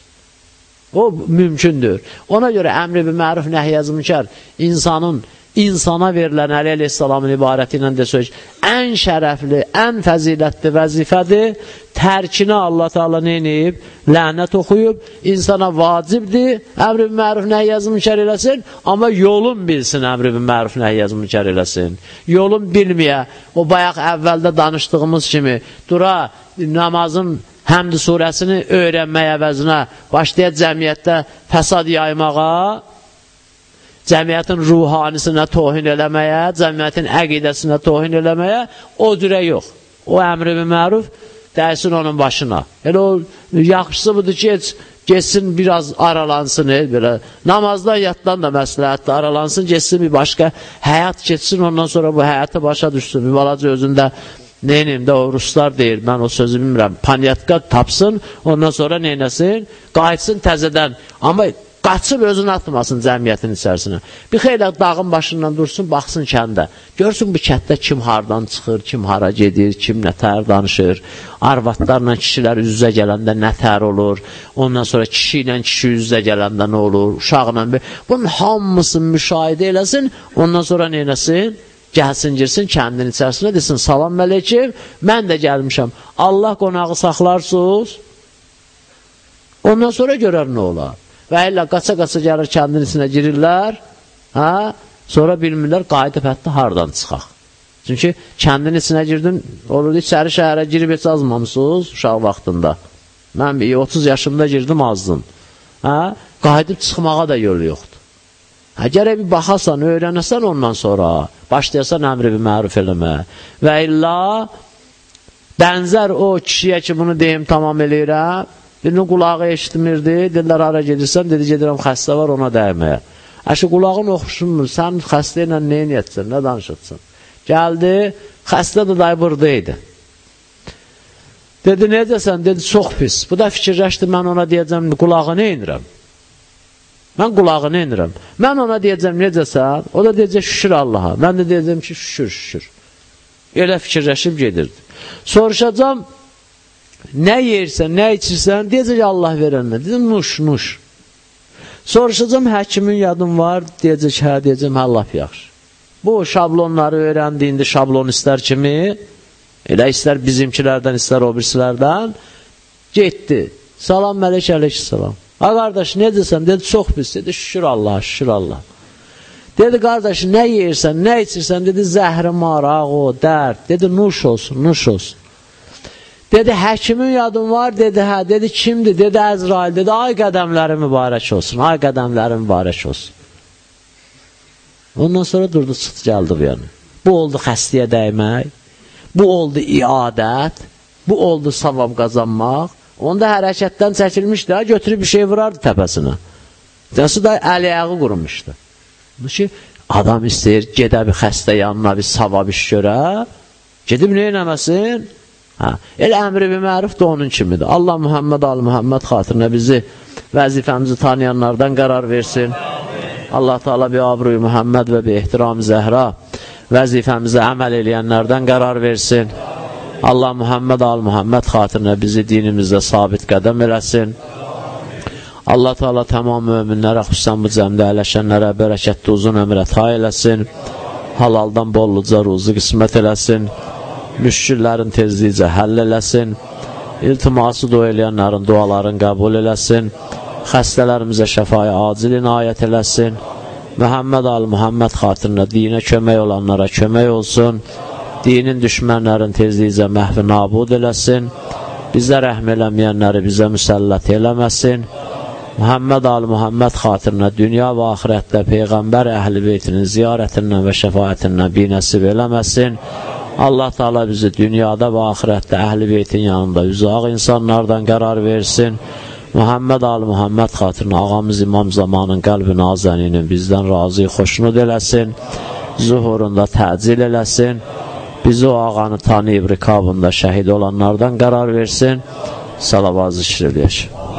O mümkündür. Ona görə əmri bir məruf nəhiyyəz mükər insanın insana verilən Əli əleyhissalamın ibarəti ilə desək, ən şərəfli, ən fəzilətli vəzifədir. Tərkinə Allah Taala nə edib? Lənət oxuyub, insana vacibdir, əmr bil məruf nəhy münkər eləsin, amma yolun bilsin, əmr bil məruf nəhy münkər eləsin. Yolun bilməyə, o bayaq əvvəldə danışdığımız kimi, dura namazın Həmd surəsini öyrənməyə əvəzinə başlayaq cəmiyyətdə fəsad yaymağa, cəmiyyətin ruhanisinə tohin eləməyə, cəmiyyətin əqidəsinə tohin eləməyə, o cürə yox. O əmri bir məruf dəysin onun başına. Elə o yaxşısı budur ki, heç geçsin biraz aralansın, el, belə. Namazdan, yatdan da məsləhətdə aralansın, geçsin bir başqa həyat geçsin, ondan sonra bu həyatı başa düşsün. Bir balaca özündə neynim də o ruslar deyir, mən o sözü bilmirəm, panyatka tapsın, ondan sonra neynəsin, qayıtsın təzədən. Amma qaçıb özünü atmasın cəmiyyətin içərisinə. Bir xeylə dağın başından dursun, baxsın kəndə. Görsün bu kətdə kim hardan çıxır, kim hara gedir, kim nətər danışır. Arvatlarla kişilər üz-üzə gələndə nətər olur. Ondan sonra kişi ilə kişi üz-üzə gələndə nə olur, uşaqla. Bunun hamısını müşahidə eləsin, ondan sonra neynəsin? Gəlsin, girsin kəndin içərisinə, desin, salam mələkim, mən də gəlmişəm. Allah qonağı saxlarsınız, ondan sonra görər nə olar. Və ilə qaça-qaça gəlir kəndin içinə girirlər, hə? sonra bilmirlər, qayıdıb hətta hardan çıxaq. Çünki kəndin içinə girdin, olur, içəri şəhərə girib heç azmamısınız uşaq vaxtında. Mən 30 yaşımda girdim azdım. Hə? Qayıdıb çıxmağa da yolu yoxdur. Hə, gərək bir baxasan, öyrənəsən ondan sonra, başlayasan əmri bir məruf eləmə. Və illa bənzər o kişiyə ki, bunu deyim, tamam eləyirəm, Birinin qulağı eşitmirdi, dedilər, hara gedirsən, dedi, gedirəm, xəstə var, ona dəyməyə. Əşi, qulağın oxuşunmur, sən xəstə ilə neyin etsin, nə danışırsın? Gəldi, xəstə də dayı burada idi. Dedi, necəsən? Dedi, çox pis. Bu da fikirləşdi, mən ona deyəcəm, qulağını inirəm. Mən qulağını inirəm. Mən ona deyəcəm, necəsən? O da deyəcək, şükür Allaha. Mən də deyəcəm ki, şükür, şükür. Elə fikirləşib gedirdi. Soruşacam, Nə yersən, nə içirsən, deyəcək Allah verənlər. Dedim, nuş, nuş. Soruşacam, həkimin yadım var, deyəcək, hə, deyəcəm, hə, laf yaxşı. Bu şablonları öyrəndi, indi şablon istər kimi, elə istər bizimkilərdən, istər o birisilərdən, getdi. Salam, mələk, əleyhissalam. A qardaş, necəsən? Dedi, çox pis. Dedi, şükür Allah, şükür Allah. Dedi, qardaş, nə yeyirsən, nə içirsən? Dedi, zəhri maraq, o, dərd. Dedi, nuş olsun, nuş olsun. Dedi, həkimin yadın var? Dedi, hə. Dedi, kimdir? Dedi, Əzrail. Dedi, ay qədəmləri mübarək olsun, ay qədəmləri mübarək olsun. Ondan sonra durdu, çıxdı, gəldi bu yana. Bu oldu xəstəyə dəymək, bu oldu iadət, bu oldu savab qazanmaq. Onda hərəkətdən çəkilmişdi, götürüb bir şey vurardı təpəsinə. Dəsi da əli ayağı qurumuşdu. Ki, adam istəyir, gedə bir xəstə yanına bir savab iş görə, gedib nə eləməsin? Hə, elə əmri bir məruf da onun kimidir. Allah Muhammed Ali Muhammed xatirinə bizi vəzifəmizi tanıyanlardan qərar versin. Allah Teala bir abruyu Muhammed və bir ehtiram Zəhra vəzifəmizə əməl eləyənlərdən qərar versin. Allah Muhammed al Muhammed xatirinə bizi dinimizdə sabit qədəm eləsin. Allah Teala tamam möminlərə, xüsusən bu cəmdə ələşənlərə bərəkətli uzun ömür əta eləsin. Halaldan bolluca ruzu qismət eləsin. Müşküllərin tezliyicə həll eləsin. İltiması dua eləyənlərin duaların qəbul eləsin. Xəstələrimizə şəfaya acil inayət eləsin. Məhəmməd al Muhammed xatirinə dinə kömək olanlara kömək olsun. Dinin düşmənlərin tezliyicə məhvi nabud eləsin. Bizə rəhm eləməyənləri bizə müsəllət eləməsin. Muhammed al Muhammed xatirinə dünya və axirətdə Peyğəmbər əhl-i beytinin ziyarətindən və şəfayətindən binəsib eləməsin. Allah Teala bizi dünyada və axirətdə əhl-i beytin yanında üzaq insanlardan qərar versin. Muhammed Ali Muhammed xatirinə ağamız İmam Zamanın qəlbi nazəninin bizdən razı, xoşnud eləsin, zuhurunda təcil eləsin, bizi o ağanı tanıyıb rikabında şəhid olanlardan qərar versin, salavat zikr eləyək.